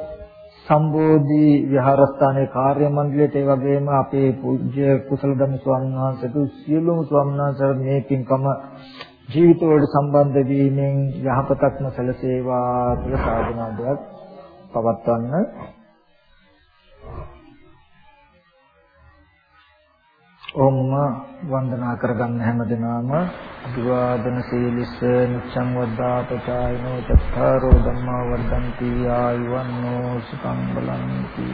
සම්බෝධි විහාරස්ථානයේ කාර්ය මණ්ඩලයට ඒ වගේම අපේ පූජ්‍ය කුසල ධම්ම ස්වාමීන් වහන්සේට සියලුම ස්වාමීන් වහන්සේලා මේ පින්කම ජීවිත වලට සම්බන්ධ වීමෙන් යහපතක්ම සැලසේවා කියලා සාධනාවක් පවත්වන්න. ඕම්ම වන්දනා කරගන්න හැමදෙනාම අභිවාදන සීලිස නිච්ඡං වද්දා පචායනෝ චත්තාරෝ ධම්මා වර්ධන්ති ආයුවන්නෝ සුඛං බලන්ති.